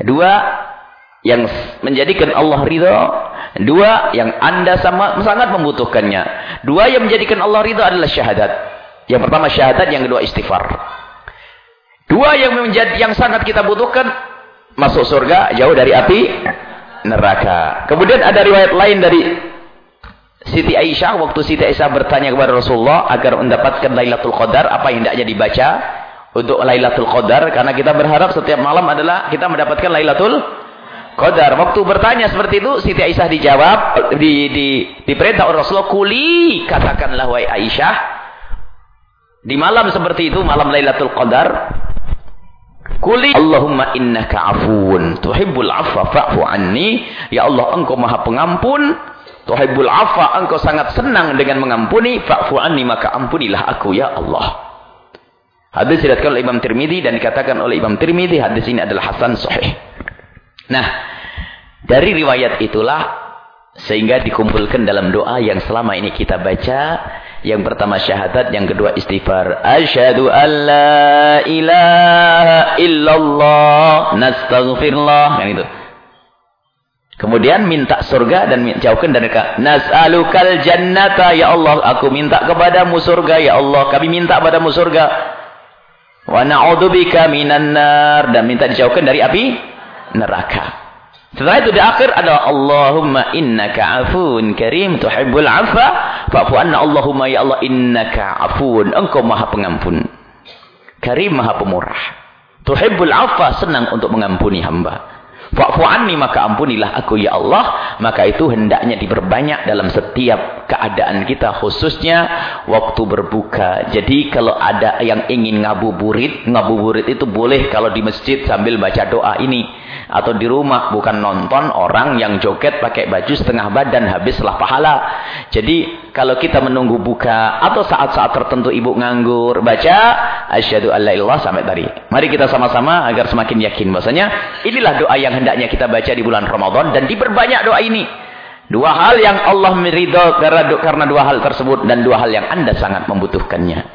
Dua yang menjadikan Allah ridha. Dua yang Anda sama, sangat membutuhkannya. Dua yang menjadikan Allah ridha adalah syahadat. Yang pertama syahadat, yang kedua istighfar. Dua yang menjadi yang sangat kita butuhkan masuk surga jauh dari api neraka. Kemudian ada riwayat lain dari Siti Aisyah waktu Siti Aisyah bertanya kepada Rasulullah agar mendapatkan Lailatul Qadar apa yang hendaknya dibaca untuk Lailatul Qadar karena kita berharap setiap malam adalah kita mendapatkan Lailatul Qadar. Waktu bertanya seperti itu Siti Aisyah dijawab di di diperintah oleh Rasulullah kuli katakanlah wahai Aisyah di malam seperti itu malam Lailatul Qadar kuli Allahumma innaka afuun tuhibbul afwa fa'fu anni ya Allah engkau maha pengampun Tuhibbul afa, engkau sangat senang dengan mengampuni, fa'fu anni maka ampunilah aku ya Allah. Hadis diriwayatkan oleh Imam Tirmidzi dan dikatakan oleh Imam Tirmidzi hadis ini adalah hasan sahih. Nah, dari riwayat itulah sehingga dikumpulkan dalam doa yang selama ini kita baca yang pertama syahadat yang kedua istighfar asyhadu alla ilaha illallah nastaghfirullah yang itu Kemudian minta surga dan jauhkan dari neraka. Nas'alukal jannata ya Allah, aku minta kepadamu surga ya Allah. Kami minta kepadamu surga. Wa na'udzubika minan nar dan minta dijauhkan dari api neraka. Setelah itu di akhir adalah Allahumma innaka afun karim tuhibbul afa fa'fu anna Allahumma ya Allah innaka afun engkau maha pengampun. Karim maha pemurah. Tuhibbul afa senang untuk mengampuni hamba. Fa'fu anni maka ampunilah aku ya Allah. Maka itu hendaknya diperbanyak dalam setiap keadaan kita khususnya waktu berbuka. Jadi kalau ada yang ingin ngabuburit, ngabuburit itu boleh kalau di masjid sambil baca doa ini atau di rumah bukan nonton orang yang joget pakai baju setengah badan habislah pahala. Jadi kalau kita menunggu buka atau saat-saat tertentu ibu nganggur baca asyhadu alla ilaha sampai tadi. Mari kita sama-sama agar semakin yakin bahwasanya inilah doa yang hendaknya kita baca di bulan Ramadan dan diperbanyak doa ini. Dua hal yang Allah meridho karena dua hal tersebut dan dua hal yang Anda sangat membutuhkannya.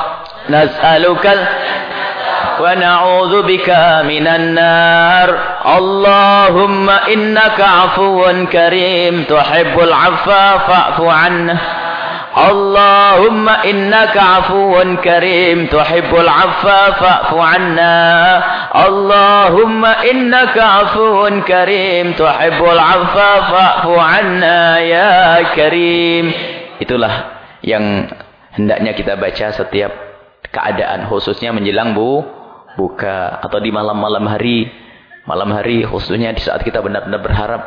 نسألك ونعوذ بك من النار اللهم إنك عفو كريم تحب العفو فاعف عنه اللهم إنك عفو كريم تحب العفو فاعف عنا اللهم إنك عفو كريم تحب العفو فاعف عنا يا كريم itulah yang hendaknya kita baca setiap keadaan khususnya menjelang bu buka atau di malam-malam hari malam hari khususnya di saat kita benar-benar berharap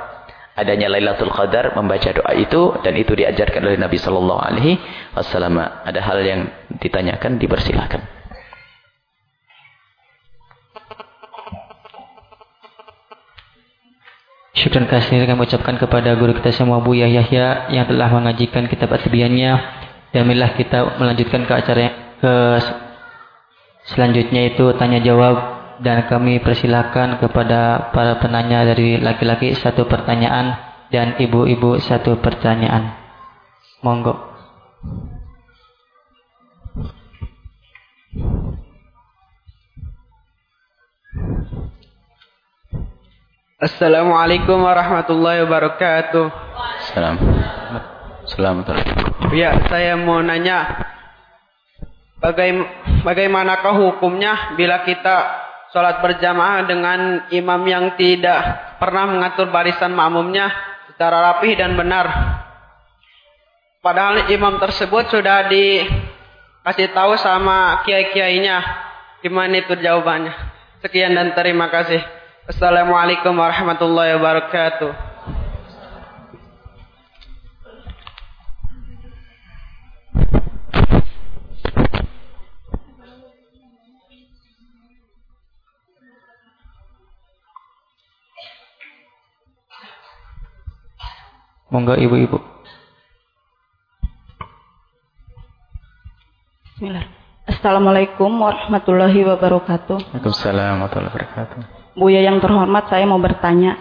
adanya Lailatul Qadar membaca doa itu dan itu diajarkan oleh Nabi sallallahu alaihi wasallam. Ada hal yang ditanyakan dipersilakan. Syukur kasih kami ucapkan kepada guru kita semua Bu Yahya yang telah mengajikan kitab atibiannya. Dan marilah kita melanjutkan ke acara ke selanjutnya itu tanya jawab dan kami persilakan kepada para penanya dari laki-laki satu pertanyaan dan ibu-ibu satu pertanyaan. Monggo. Assalamualaikum warahmatullahi wabarakatuh. Salam. Assalamualaikum. Ya, saya mau nanya bagaimanakah hukumnya bila kita sholat berjamaah dengan imam yang tidak pernah mengatur barisan makmumnya secara rapih dan benar. Padahal imam tersebut sudah dikasih tahu sama kiai-kiainya. Gimana itu jawabannya? Sekian dan terima kasih. Assalamualaikum warahmatullahi wabarakatuh. Monggo ibu-ibu. Assalamualaikum warahmatullahi wabarakatuh. Waalaikumsalam warahmatullahi wabarakatuh. Buya yang terhormat, saya mau bertanya.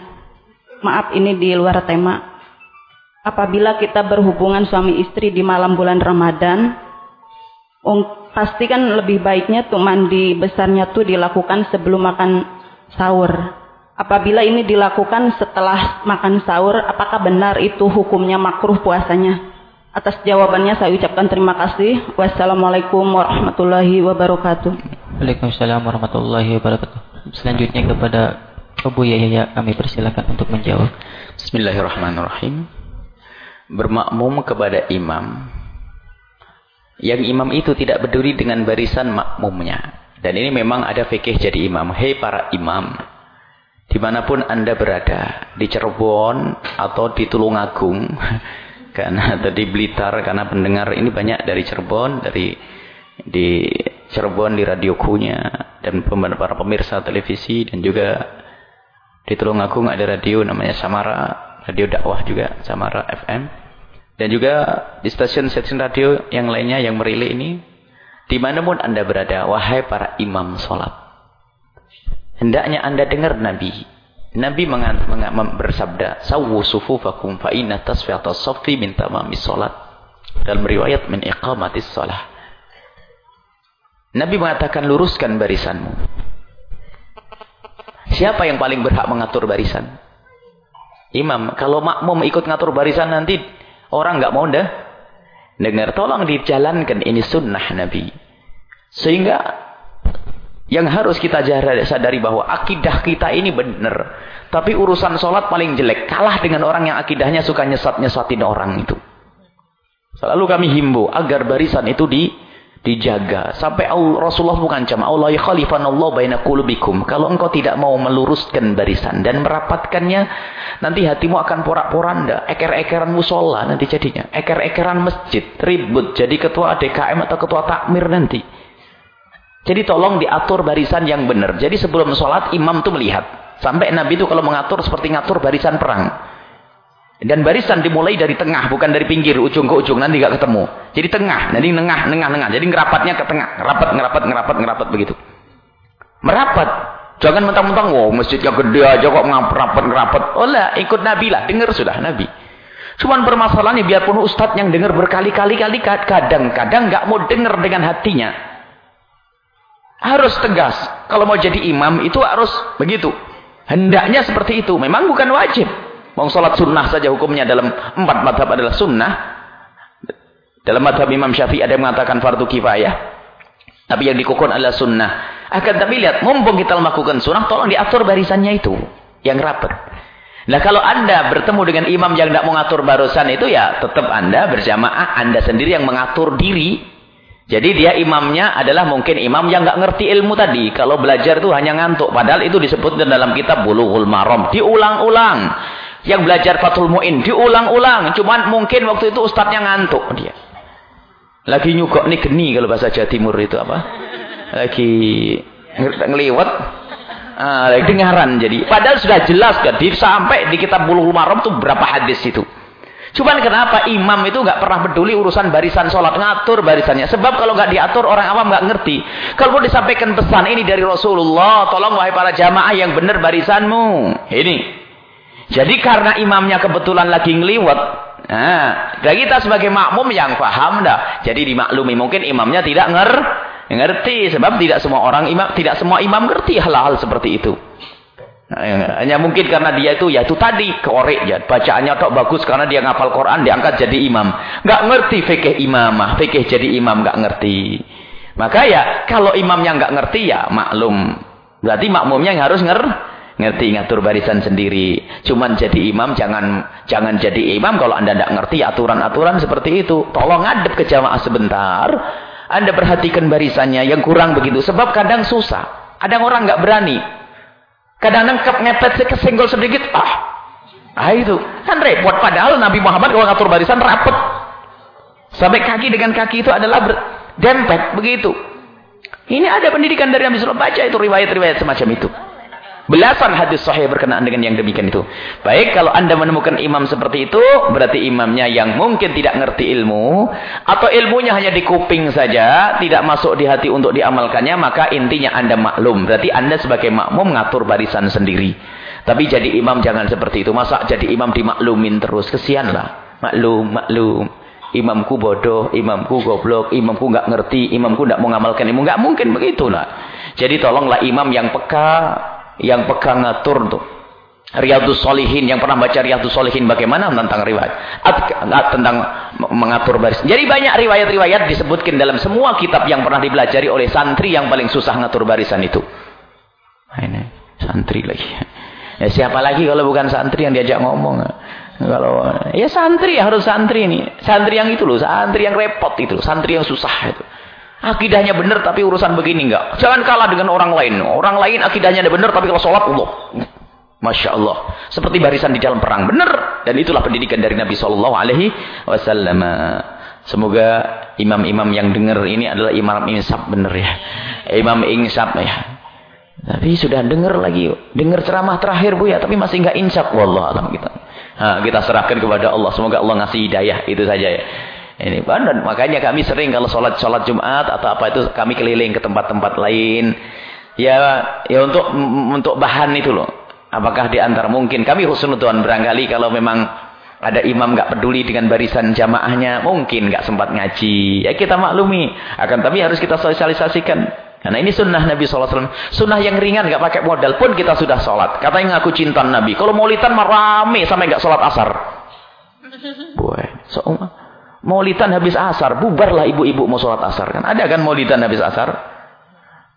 Maaf ini di luar tema. apabila kita berhubungan suami istri di malam bulan Ramadan, um, pasti kan lebih baiknya tuh mandi besarnya tuh dilakukan sebelum makan sahur. Apabila ini dilakukan setelah makan sahur, apakah benar itu hukumnya makruh puasanya? Atas jawabannya saya ucapkan terima kasih. Wassalamualaikum warahmatullahi wabarakatuh. Waalaikumsalam warahmatullahi wabarakatuh. Selanjutnya kepada Abu Yahya kami persilakan untuk menjawab. Bismillahirrahmanirrahim. Bermakmum kepada imam. Yang imam itu tidak peduli dengan barisan makmumnya. Dan ini memang ada fikih jadi imam. Hei para imam. Di mana pun anda berada. Di Cirebon atau di Tulungagung. karena tadi Blitar karena pendengar ini banyak dari Cirebon dari di Cirebon di Radio Kunya dan para pemirsa televisi dan juga di Tulungagung ada radio namanya Samara radio dakwah juga Samara FM dan juga di stasiun-stasiun radio yang lainnya yang merilai ini di mana pun anda berada wahai para imam sholat hendaknya anda dengar Nabi Nabi mengat, mengat, bersabda, "Sawwu sufufakum fa inna tasfiyatas saffi min tamamis salat." Dalam riwayat min iqamatis salah. Nabi mengatakan luruskan barisanmu. Siapa yang paling berhak mengatur barisan? Imam. Kalau makmum ikut ngatur barisan nanti orang nggak mau dah dengar. Tolong dijalankan ini sunnah Nabi. Sehingga yang harus kita sadari bahwa akidah kita ini benar. Tapi urusan sholat paling jelek. Kalah dengan orang yang akidahnya suka nyesat-nyesatin orang itu. Selalu kami himbau agar barisan itu di dijaga. Sampai Rasulullah mengancam, Allah ya Allah baina qulubikum. Kalau engkau tidak mau meluruskan barisan dan merapatkannya, nanti hatimu akan porak-poranda. Eker-ekeran musola nanti jadinya. Eker-ekeran masjid, ribut. Jadi ketua DKM atau ketua takmir nanti. Jadi tolong diatur barisan yang benar. Jadi sebelum sholat imam itu melihat. Sampai Nabi itu kalau mengatur seperti ngatur barisan perang. Dan barisan dimulai dari tengah, bukan dari pinggir, ujung ke ujung. Nanti nggak ketemu. Jadi tengah, jadi tengah, tengah, tengah. Jadi ngerapatnya ke tengah. Ngerapat, ngerapat, ngerapat, ngerapat begitu. Merapat. Jangan mentang-mentang, wow masjidnya gede aja kok ngerapat, ngerapat. Oh lah, ikut Nabi lah. Dengar sudah Nabi. Cuman permasalahannya biarpun ustadz yang dengar berkali-kali kali kadang-kadang nggak mau dengar dengan hatinya. Harus tegas. Kalau mau jadi imam itu harus begitu. Hendaknya seperti itu. Memang bukan wajib. Mau sholat sunnah saja hukumnya dalam empat madhab adalah sunnah. Dalam madhab Imam Syafi'i ada yang mengatakan fardu kifayah. Tapi yang dikukun adalah sunnah. Akan tapi lihat, mumpung kita melakukan sunnah, tolong diatur barisannya itu. Yang rapat. Nah kalau anda bertemu dengan imam yang tidak mengatur barisan itu ya tetap anda berjamaah, anda sendiri yang mengatur diri jadi dia imamnya adalah mungkin imam yang nggak ngerti ilmu tadi. Kalau belajar itu hanya ngantuk. Padahal itu disebut dalam kitab Bulughul Maram. Diulang-ulang. Yang belajar Fathul Mu'in. Diulang-ulang. Cuman mungkin waktu itu ustadznya ngantuk dia. Lagi nyugok nih geni kalau bahasa Jawa Timur itu apa. Lagi ngeliwat. Ah, dengaran jadi. Padahal sudah jelas kan. Sampai di kitab Bulughul Maram itu berapa hadis itu. Cuman kenapa imam itu nggak pernah peduli urusan barisan sholat ngatur barisannya. Sebab kalau nggak diatur orang awam nggak ngerti. Kalau disampaikan pesan ini dari Rasulullah, tolong wahai para jamaah yang benar barisanmu. Ini. Jadi karena imamnya kebetulan lagi ngeliwat, nah, dan kita sebagai makmum yang paham dah. Jadi dimaklumi mungkin imamnya tidak nger ngerti sebab tidak semua orang imam tidak semua imam ngerti hal-hal seperti itu. Hanya mungkin karena dia itu ya itu tadi korek ya bacaannya tok bagus karena dia ngapal Quran diangkat jadi imam. Enggak ngerti fikih imamah, fikih jadi imam enggak ngerti. Maka ya kalau imamnya enggak ngerti ya maklum. Berarti makmumnya yang harus nger ngerti ngatur barisan sendiri. Cuman jadi imam jangan jangan jadi imam kalau Anda enggak ngerti aturan-aturan seperti itu. Tolong ngadep ke jamaah sebentar. Anda perhatikan barisannya yang kurang begitu sebab kadang susah. Ada orang enggak berani Kadang-kadang ngepet kesenggol sedikit, ah. Ah itu. Kan repot. Padahal Nabi Muhammad kalau ngatur barisan rapet. Sampai kaki dengan kaki itu adalah dempet. Begitu. Ini ada pendidikan dari Nabi Sallallahu Baca itu riwayat-riwayat semacam itu. Belasan hadis sahih berkenaan dengan yang demikian itu. Baik, kalau anda menemukan imam seperti itu, berarti imamnya yang mungkin tidak ngerti ilmu, atau ilmunya hanya di kuping saja, tidak masuk di hati untuk diamalkannya, maka intinya anda maklum. Berarti anda sebagai makmum ngatur barisan sendiri. Tapi jadi imam jangan seperti itu. Masa jadi imam dimaklumin terus, kesianlah. Maklum, maklum. Imamku bodoh, imamku goblok, imamku nggak ngerti, imamku nggak mau ngamalkan ilmu. Nggak mungkin begitulah. Jadi tolonglah imam yang peka, yang peka ngatur tuh. Riyadus Solihin yang pernah baca Riyadus Solihin bagaimana tentang riwayat tentang mengatur baris. Jadi banyak riwayat-riwayat disebutkan dalam semua kitab yang pernah dipelajari oleh santri yang paling susah ngatur barisan itu. Ini santri lagi. Ya siapa lagi kalau bukan santri yang diajak ngomong? Kalau ya santri harus santri ini. Santri yang itu loh, santri yang repot itu, santri yang susah itu. Akidahnya benar tapi urusan begini enggak. Jangan kalah dengan orang lain. Orang lain akidahnya benar tapi kalau sholat Allah. Masya Allah. Seperti barisan di dalam perang. Benar. Dan itulah pendidikan dari Nabi Shallallahu Alaihi Wasallam. Semoga imam-imam yang dengar ini adalah imam insaf benar ya. Imam insaf ya. Tapi sudah dengar lagi. Dengar ceramah terakhir bu ya. Tapi masih nggak insaf. Wallah alam kita. Kita serahkan kepada Allah. Semoga Allah ngasih hidayah. Itu saja ya. Ini dan makanya kami sering kalau sholat sholat Jumat atau apa itu kami keliling ke tempat-tempat lain. Ya, ya untuk untuk bahan itu loh Apakah di antara mungkin kami husnudzon barangkali kalau memang ada imam nggak peduli dengan barisan jamaahnya, mungkin nggak sempat ngaji. Ya kita maklumi. Akan tapi harus kita sosialisasikan. Karena ini sunnah Nabi SAW. Sunnah yang ringan nggak pakai modal pun kita sudah sholat. Kata yang ngaku cinta Nabi. Kalau maulitan marame sampai nggak sholat asar. Boy, so, maulitan habis asar, bubarlah ibu-ibu mau sholat asar kan? Ada kan maulitan habis asar?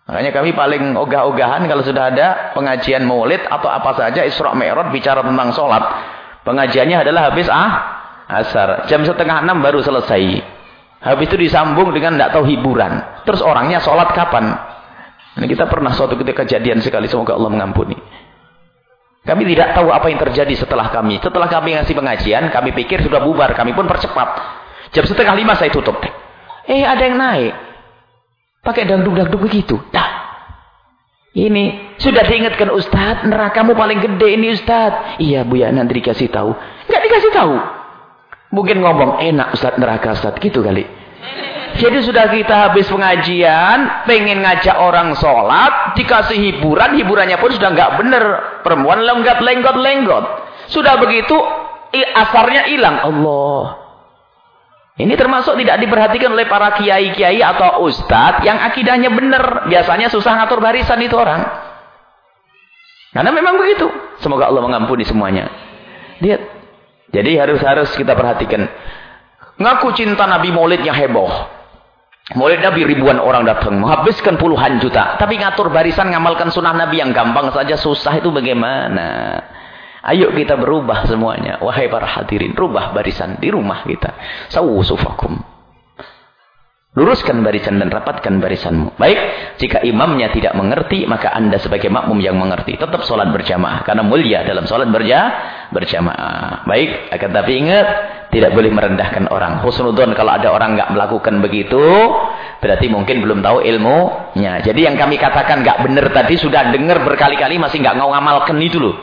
Makanya kami paling ogah-ogahan kalau sudah ada pengajian maulid atau apa saja Isra Mi'raj bicara tentang sholat. Pengajiannya adalah habis ah asar. Jam setengah enam baru selesai. Habis itu disambung dengan tidak tahu hiburan. Terus orangnya sholat kapan? Ini kita pernah suatu ketika kejadian sekali. Semoga Allah mengampuni. Kami tidak tahu apa yang terjadi setelah kami. Setelah kami ngasih pengajian, kami pikir sudah bubar. Kami pun percepat. Jam setengah lima saya tutup. Eh ada yang naik. Pakai dangdung-dangdung begitu. Nah, ini sudah diingatkan Ustadz, nerakamu paling gede ini Ustadz. Iya Bu ya, nanti dikasih tahu. Enggak dikasih tahu. Mungkin ngomong enak Ustadz neraka Ustadz gitu kali. Jadi sudah kita habis pengajian, pengen ngajak orang sholat, dikasih hiburan, hiburannya pun sudah nggak bener. Perempuan lenggot, lenggot, lenggot. Sudah begitu, asarnya hilang. Allah. Ini termasuk tidak diperhatikan oleh para kiai-kiai atau ustadz yang akidahnya benar. Biasanya susah ngatur barisan itu orang. Karena memang begitu. Semoga Allah mengampuni semuanya. Lihat. Jadi harus harus kita perhatikan. Ngaku cinta Nabi Maulidnya heboh. Maulid Nabi ribuan orang datang. Menghabiskan puluhan juta. Tapi ngatur barisan ngamalkan sunnah Nabi yang gampang saja susah itu bagaimana? Ayo kita berubah semuanya. Wahai para hadirin, rubah barisan di rumah kita. Sawu sufakum. Luruskan barisan dan rapatkan barisanmu. Baik, jika imamnya tidak mengerti, maka anda sebagai makmum yang mengerti. Tetap sholat berjamaah. Karena mulia dalam sholat berja, berjamaah. Baik, akan tapi ingat, tidak boleh merendahkan orang. Husnudon kalau ada orang nggak melakukan begitu, berarti mungkin belum tahu ilmunya. Jadi yang kami katakan nggak benar tadi, sudah dengar berkali-kali, masih nggak mau ngamalkan itu loh.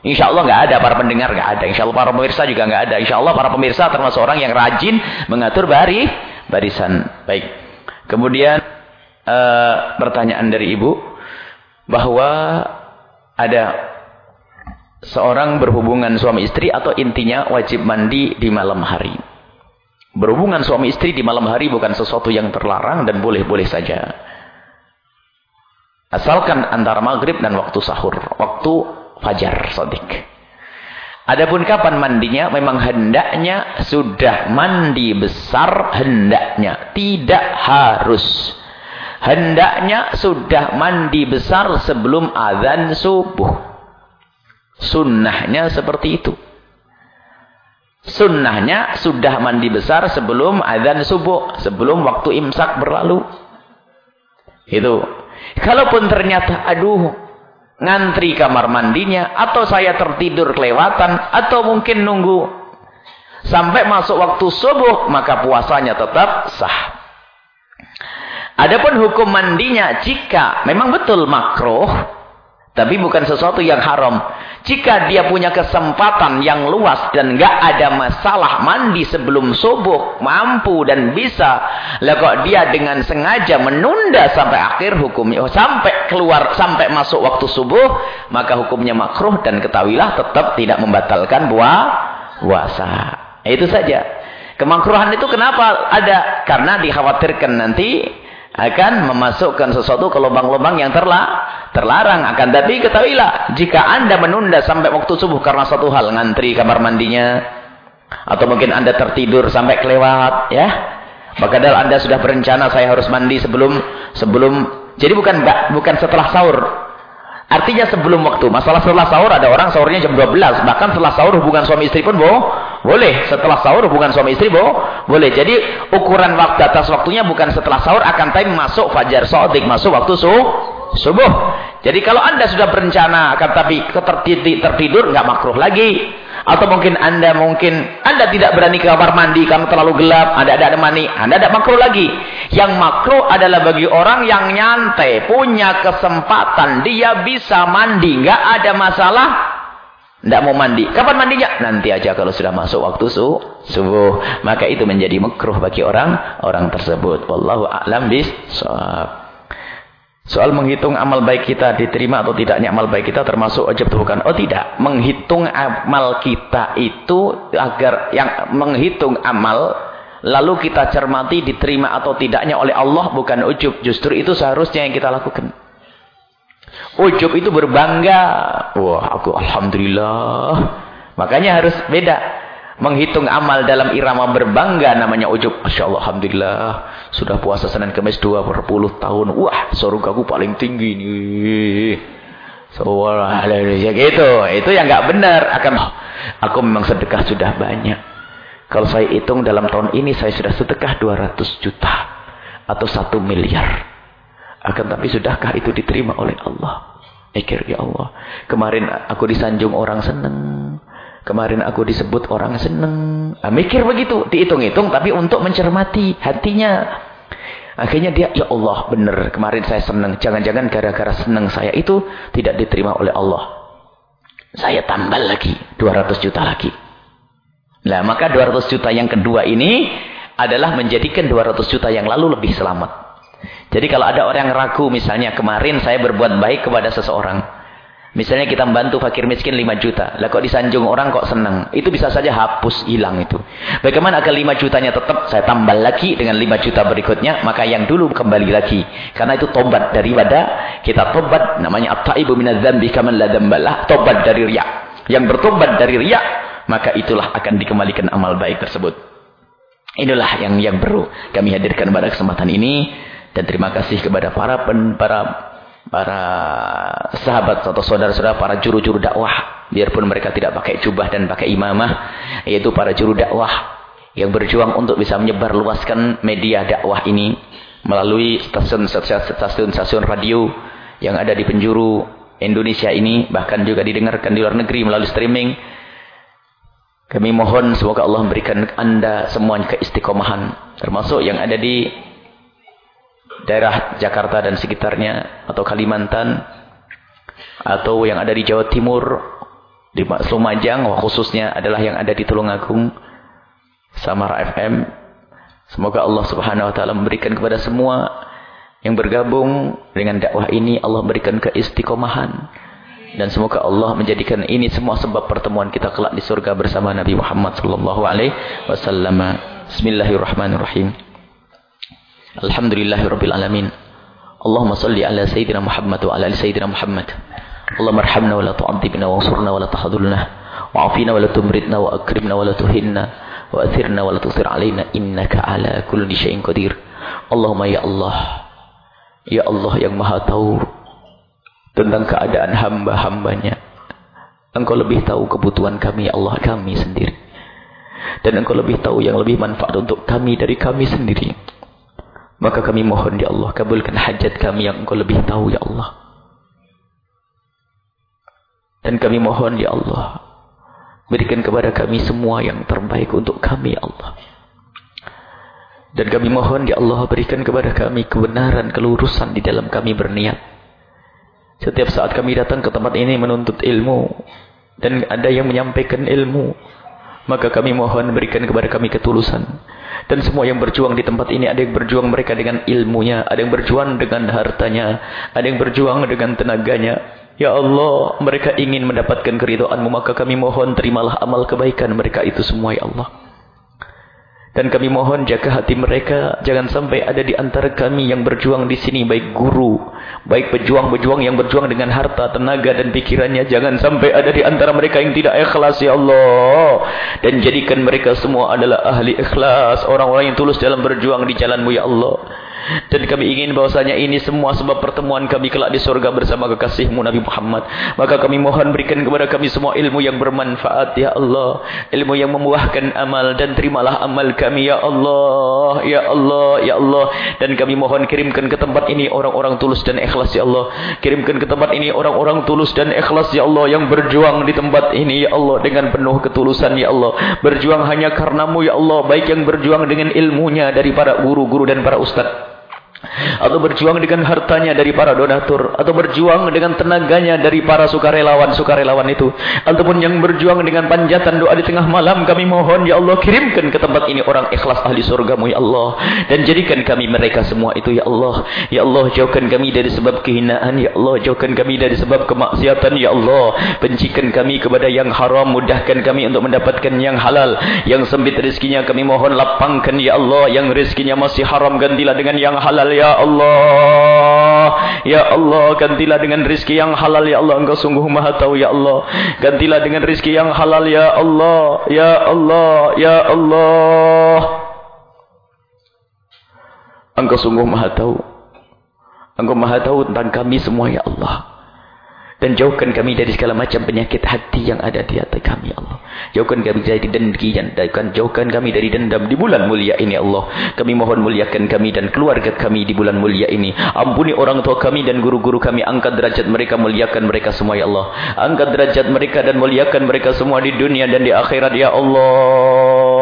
Insya Allah nggak ada para pendengar nggak ada. Insya Allah para pemirsa juga nggak ada. Insya Allah para pemirsa termasuk orang yang rajin mengatur bari barisan. Baik. Kemudian uh, pertanyaan dari ibu bahwa ada seorang berhubungan suami istri atau intinya wajib mandi di malam hari. Berhubungan suami istri di malam hari bukan sesuatu yang terlarang dan boleh-boleh saja. Asalkan antara maghrib dan waktu sahur. Waktu fajar sodik. Adapun kapan mandinya memang hendaknya sudah mandi besar hendaknya tidak harus. Hendaknya sudah mandi besar sebelum azan subuh. Sunnahnya seperti itu. Sunnahnya sudah mandi besar sebelum azan subuh, sebelum waktu imsak berlalu. Itu. Kalaupun ternyata aduh ngantri kamar mandinya atau saya tertidur kelewatan atau mungkin nunggu sampai masuk waktu subuh maka puasanya tetap sah. Adapun hukum mandinya jika memang betul makruh tapi bukan sesuatu yang haram. Jika dia punya kesempatan yang luas dan nggak ada masalah mandi sebelum subuh, mampu dan bisa, lah kok dia dengan sengaja menunda sampai akhir hukumnya, sampai keluar, sampai masuk waktu subuh, maka hukumnya makruh dan ketahuilah tetap tidak membatalkan puasa. Itu saja. Kemakruhan itu kenapa ada? Karena dikhawatirkan nanti akan memasukkan sesuatu ke lubang-lubang yang terla terlarang. Akan tapi ketahuilah, jika anda menunda sampai waktu subuh karena satu hal, ngantri kamar mandinya, atau mungkin anda tertidur sampai kelewat, ya, padahal anda sudah berencana saya harus mandi sebelum sebelum, jadi bukan bukan setelah sahur, Artinya sebelum waktu. Masalah setelah sahur ada orang sahurnya jam 12. Bahkan setelah sahur hubungan suami istri pun boh, boleh. Setelah sahur hubungan suami istri boh, boleh. Jadi ukuran waktu atas waktunya bukan setelah sahur akan time masuk fajar sodik masuk waktu su subuh. Jadi kalau anda sudah berencana akan tapi tertidur nggak makruh lagi. Atau mungkin anda mungkin anda tidak berani ke kamar mandi karena terlalu gelap, ada ada mandi, anda tidak makruh lagi. Yang makruh adalah bagi orang yang nyantai, punya kesempatan, dia bisa mandi, nggak ada masalah, tidak mau mandi. Kapan mandinya? Nanti aja kalau sudah masuk waktu su subuh. Maka itu menjadi makruh bagi orang orang tersebut. Wallahu a'lam bishawab. Soal menghitung amal baik kita diterima atau tidaknya amal baik kita termasuk wajib atau bukan? Oh tidak. Menghitung amal kita itu agar yang menghitung amal lalu kita cermati diterima atau tidaknya oleh Allah bukan ujub. Justru itu seharusnya yang kita lakukan. Ujub itu berbangga. Wah aku Alhamdulillah. Makanya harus beda menghitung amal dalam irama berbangga namanya ujub. Masya Allah, Alhamdulillah. Sudah puasa Senin Kemis 20 tahun. Wah, surgaku paling tinggi nih. ya gitu. Itu yang nggak benar. Akan aku memang sedekah sudah banyak. Kalau saya hitung dalam tahun ini saya sudah sedekah 200 juta. Atau 1 miliar. Akan tapi sudahkah itu diterima oleh Allah? Mikir ya Allah. Kemarin aku disanjung orang seneng. Kemarin aku disebut orang seneng. Nah, mikir begitu. Dihitung-hitung tapi untuk mencermati hatinya. Akhirnya dia, ya Allah benar kemarin saya senang. Jangan-jangan gara-gara senang saya itu tidak diterima oleh Allah. Saya tambah lagi 200 juta lagi. Nah maka 200 juta yang kedua ini adalah menjadikan 200 juta yang lalu lebih selamat. Jadi kalau ada orang yang ragu misalnya kemarin saya berbuat baik kepada seseorang. Misalnya kita membantu fakir miskin 5 juta. Lah kok disanjung orang kok senang. Itu bisa saja hapus, hilang itu. Bagaimana agar 5 jutanya tetap saya tambah lagi dengan 5 juta berikutnya. Maka yang dulu kembali lagi. Karena itu tobat daripada kita tobat. Namanya at-ta'ibu minadzambi kaman la dambalah. Tobat dari riak. Yang bertobat dari riak. Maka itulah akan dikembalikan amal baik tersebut. Inilah yang yang perlu kami hadirkan pada kesempatan ini. Dan terima kasih kepada para pen, para para sahabat atau saudara-saudara para juru-juru dakwah. Biarpun mereka tidak pakai jubah dan pakai imamah yaitu para juru dakwah yang berjuang untuk bisa menyebar luaskan media dakwah ini melalui stasiun-stasiun radio yang ada di penjuru Indonesia ini bahkan juga didengarkan di luar negeri melalui streaming. Kami mohon semoga Allah memberikan anda semuanya keistiqomahan termasuk yang ada di daerah Jakarta dan sekitarnya atau Kalimantan atau yang ada di Jawa Timur di Lumajang khususnya adalah yang ada di Tulungagung Samara FM semoga Allah Subhanahu wa taala memberikan kepada semua yang bergabung dengan dakwah ini Allah berikan keistiqomahan. Dan semoga Allah menjadikan ini semua sebab pertemuan kita kelak di surga bersama Nabi Muhammad sallallahu alaihi wasallam. Bismillahirrahmanirrahim Alhamdulillahirabbil alamin. Allahumma salli ala sayyidina Muhammad wa ala ali sayyidina Muhammad. Allahumma arhamna wa la tu'adzibna wa ansurna wa la tahdhurna wa'afina wa la tumritna wa akrimna wa la tuhinna wa athirna wa la tusir alaina innaka ala kulli syai'in qadir. Allahumma ya Allah ya Allah yang Maha tahu tentang keadaan hamba-hambanya. Engkau lebih tahu kebutuhan kami ya Allah kami sendiri. Dan engkau lebih tahu yang lebih manfaat untuk kami dari kami sendiri. Maka kami mohon ya Allah kabulkan hajat kami yang engkau lebih tahu ya Allah. Dan kami mohon ya Allah berikan kepada kami semua yang terbaik untuk kami ya Allah. Dan kami mohon ya Allah berikan kepada kami kebenaran, kelurusan di dalam kami berniat. Setiap saat kami datang ke tempat ini menuntut ilmu dan ada yang menyampaikan ilmu, maka kami mohon berikan kepada kami ketulusan. Dan semua yang berjuang di tempat ini, ada yang berjuang mereka dengan ilmunya, ada yang berjuang dengan hartanya, ada yang berjuang dengan tenaganya. Ya Allah, mereka ingin mendapatkan keridoanmu, maka kami mohon terimalah amal kebaikan mereka itu semua, Ya Allah. Dan kami mohon jaga hati mereka. Jangan sampai ada di antara kami yang berjuang di sini. Baik guru. Baik pejuang-pejuang yang berjuang dengan harta, tenaga dan pikirannya. Jangan sampai ada di antara mereka yang tidak ikhlas ya Allah. Dan jadikan mereka semua adalah ahli ikhlas. Orang-orang yang tulus dalam berjuang di jalanmu ya Allah. Dan kami ingin bahwasanya ini semua sebab pertemuan kami kelak di surga bersama kekasihmu Nabi Muhammad. Maka kami mohon berikan kepada kami semua ilmu yang bermanfaat ya Allah. Ilmu yang membuahkan amal dan terimalah amal kami ya Allah. Ya Allah, ya Allah. Dan kami mohon kirimkan ke tempat ini orang-orang tulus dan ikhlas ya Allah. Kirimkan ke tempat ini orang-orang tulus dan ikhlas ya Allah yang berjuang di tempat ini ya Allah dengan penuh ketulusan ya Allah. Berjuang hanya karenamu ya Allah. Baik yang berjuang dengan ilmunya dari para guru-guru dan para ustaz atau berjuang dengan hartanya dari para donatur. Atau berjuang dengan tenaganya dari para sukarelawan-sukarelawan itu. Ataupun yang berjuang dengan panjatan doa di tengah malam kami mohon ya Allah kirimkan ke tempat ini orang ikhlas ahli surgamu ya Allah. Dan jadikan kami mereka semua itu ya Allah. Ya Allah jauhkan kami dari sebab kehinaan ya Allah. Jauhkan kami dari sebab kemaksiatan ya Allah. Bencikan kami kepada yang haram mudahkan kami untuk mendapatkan yang halal. Yang sempit rezekinya kami mohon lapangkan ya Allah. Yang rezekinya masih haram gantilah dengan yang halal ya Allah. Ya Allah gantilah dengan rizki yang halal ya Allah. Engkau sungguh maha tahu ya Allah. Gantilah dengan rizki yang halal ya Allah. Ya Allah ya Allah. Engkau sungguh maha tahu. Engkau maha tahu tentang kami semua ya Allah dan jauhkan kami dari segala macam penyakit hati yang ada di hati kami Allah. Jauhkan kami dari dendam dan jauhkan kami dari dendam di bulan mulia ini Allah. Kami mohon muliakan kami dan keluarga kami di bulan mulia ini. Ampuni orang tua kami dan guru-guru kami. Angkat derajat mereka, muliakan mereka semua ya Allah. Angkat derajat mereka dan muliakan mereka semua di dunia dan di akhirat ya Allah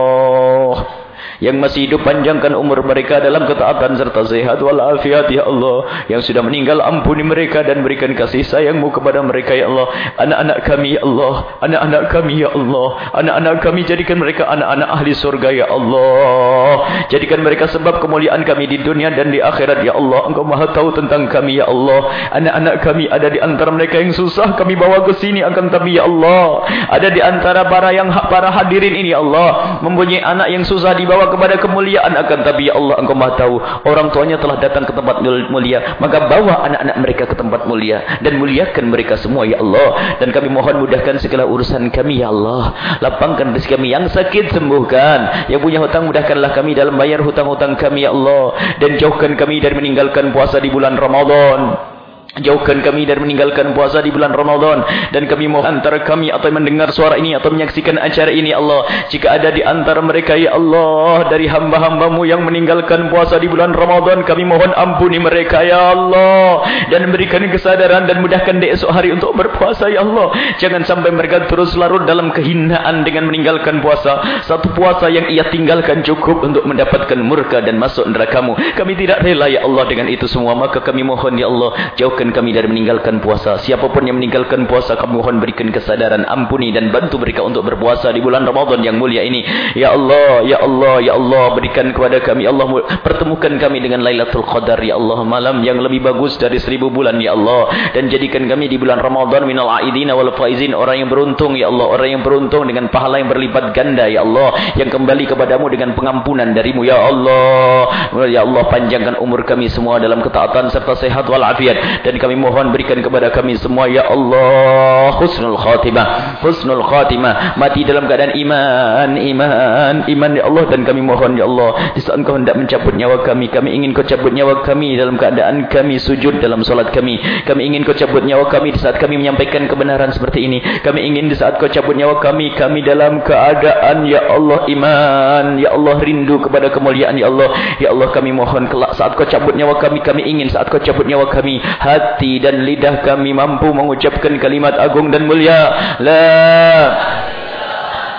yang masih hidup panjangkan umur mereka dalam ketaatan serta sehat walafiat ya Allah. Yang sudah meninggal ampuni mereka dan berikan kasih sayangmu kepada mereka ya Allah. Anak-anak kami ya Allah. Anak-anak kami ya Allah. Anak-anak kami jadikan mereka anak-anak ahli surga ya Allah. Jadikan mereka sebab kemuliaan kami di dunia dan di akhirat ya Allah. Engkau maha tahu tentang kami ya Allah. Anak-anak kami ada di antara mereka yang susah kami bawa ke sini akan tapi ya Allah. Ada di antara para yang para hadirin ini ya Allah. Mempunyai anak yang susah dibawa kepada kemuliaan akan tapi ya Allah engkau maha tahu. Orang tuanya telah datang ke tempat mulia. Maka bawa anak-anak mereka ke tempat mulia dan muliakan mereka semua ya Allah. Dan kami mohon mudahkan segala urusan kami ya Allah. Lapangkan rezeki kami yang sakit sembuhkan. Yang punya hutang mudahkanlah kami dalam bayar hutang-hutang kami ya Allah. Dan jauhkan kami dari meninggalkan puasa di bulan Ramadan Jauhkan kami dari meninggalkan puasa di bulan Ramadan. Dan kami mohon antara kami atau mendengar suara ini atau menyaksikan acara ini Allah jika ada di antara mereka ya Allah dari hamba-hambamu yang meninggalkan puasa di bulan Ramadan kami mohon ampuni mereka ya Allah. Dan berikan kesadaran dan mudahkan di esok hari untuk berpuasa ya Allah. Jangan sampai mereka terus larut dalam kehinaan dengan meninggalkan puasa. Satu puasa yang ia tinggalkan cukup untuk mendapatkan murka dan masuk nerakamu. Kami tidak rela ya Allah dengan itu semua. Maka kami mohon ya Allah jauhkan jauhkan kami dari meninggalkan puasa. Siapapun yang meninggalkan puasa, kami mohon berikan kesadaran, ampuni dan bantu mereka untuk berpuasa di bulan Ramadan yang mulia ini. Ya Allah, Ya Allah, Ya Allah, berikan kepada kami, Ya Allah, pertemukan kami dengan Lailatul Qadar, Ya Allah, malam yang lebih bagus dari seribu bulan, Ya Allah. Dan jadikan kami di bulan Ramadan minal aidina wal faizin, orang yang beruntung, Ya Allah, orang yang beruntung dengan pahala yang berlipat ganda, Ya Allah, yang kembali kepadamu dengan pengampunan darimu, Ya Allah. Ya Allah, panjangkan umur kami semua dalam ketaatan serta sehat walafiat dan kami mohon berikan kepada kami semua ya Allah husnul khatimah husnul khatimah. Mati dalam keadaan iman iman iman ya Allah. Dan kami mohon ya Allah di saat engkau hendak mencabut nyawa kami kami ingin kau cabut nyawa kami dalam keadaan kami sujud dalam solat kami. Kami ingin kau cabut nyawa kami di saat kami menyampaikan kebenaran seperti ini. Kami ingin di saat kau cabut nyawa kami kami dalam keadaan ya Allah iman. Ya Allah rindu kepada kemuliaan ya Allah. Ya Allah kami mohon kelak saat kau cabut nyawa kami kami ingin saat kau cabut nyawa kami hati dan lidah kami mampu mengucapkan kalimat agung dan mulia. La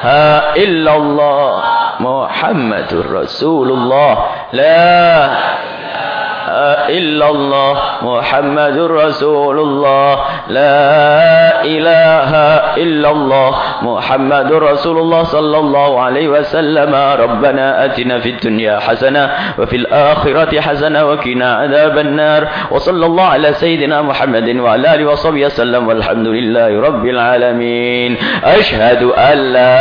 ha illallah muhammadur rasulullah. La illallah Muhammadur Rasulullah La ilaha إلا الله محمد رسول الله صلى الله عليه وسلم. ربنا أتنا في الدنيا حسنة وفي الآخرة حسنة وكنا عذاب النار. وصلى الله على سيدنا محمد وعلى آله وصحبه وسلم. والحمد لله رب العالمين. أشهد أن لا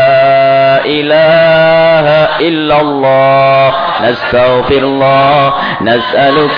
إله إلا الله. نستغفر الله. نسألك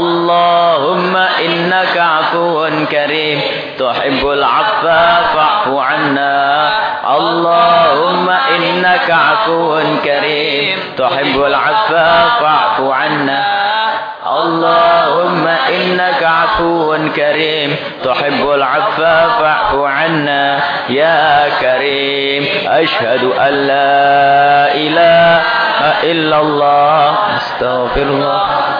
اللهم إنك عفو كريم. تحب العفو فاعف عنا. اللهم إنك عفو كريم. تحب العفو فاعف عنا. اللهم إنك عفو كريم. تحب العفو فاعف عنا يا كريم. أشهد أن لا إله إلا الله. أستغفر الله.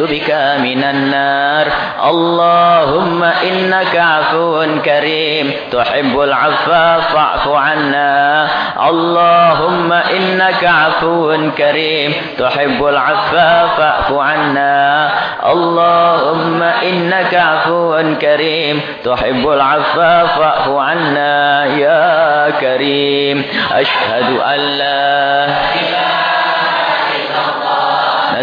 بك من النار. اللهم إنك عفو كريم. تحب العفو فاعف عنا. اللهم إنك عفو كريم. تحب العفو فاعف عنا. اللهم إنك عفو كريم. تحب العفو فاعف عنا يا كريم. أشهد أن لا إله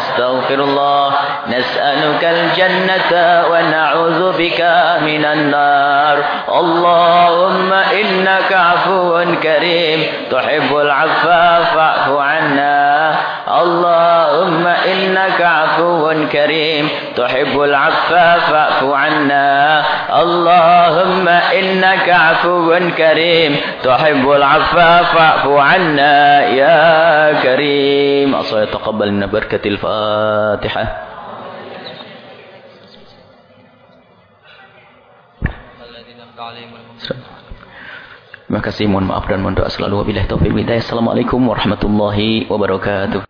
نستغفر الله نسألك الجنة ونعوذ بك من النار. اللهم إنك عفو كريم تحب العفو فاعف عنا. اللهم إنك عفو كريم تحب العفو فاعف عنا اللهم إنك عفو كريم تحب العفو فاعف عنا يا كريم أصلا يتقبل من بركة الفاتحة Terima kasih, mohon maaf dan mohon doa selalu. Wabillahi taufiq hidayah. Assalamualaikum warahmatullahi wabarakatuh.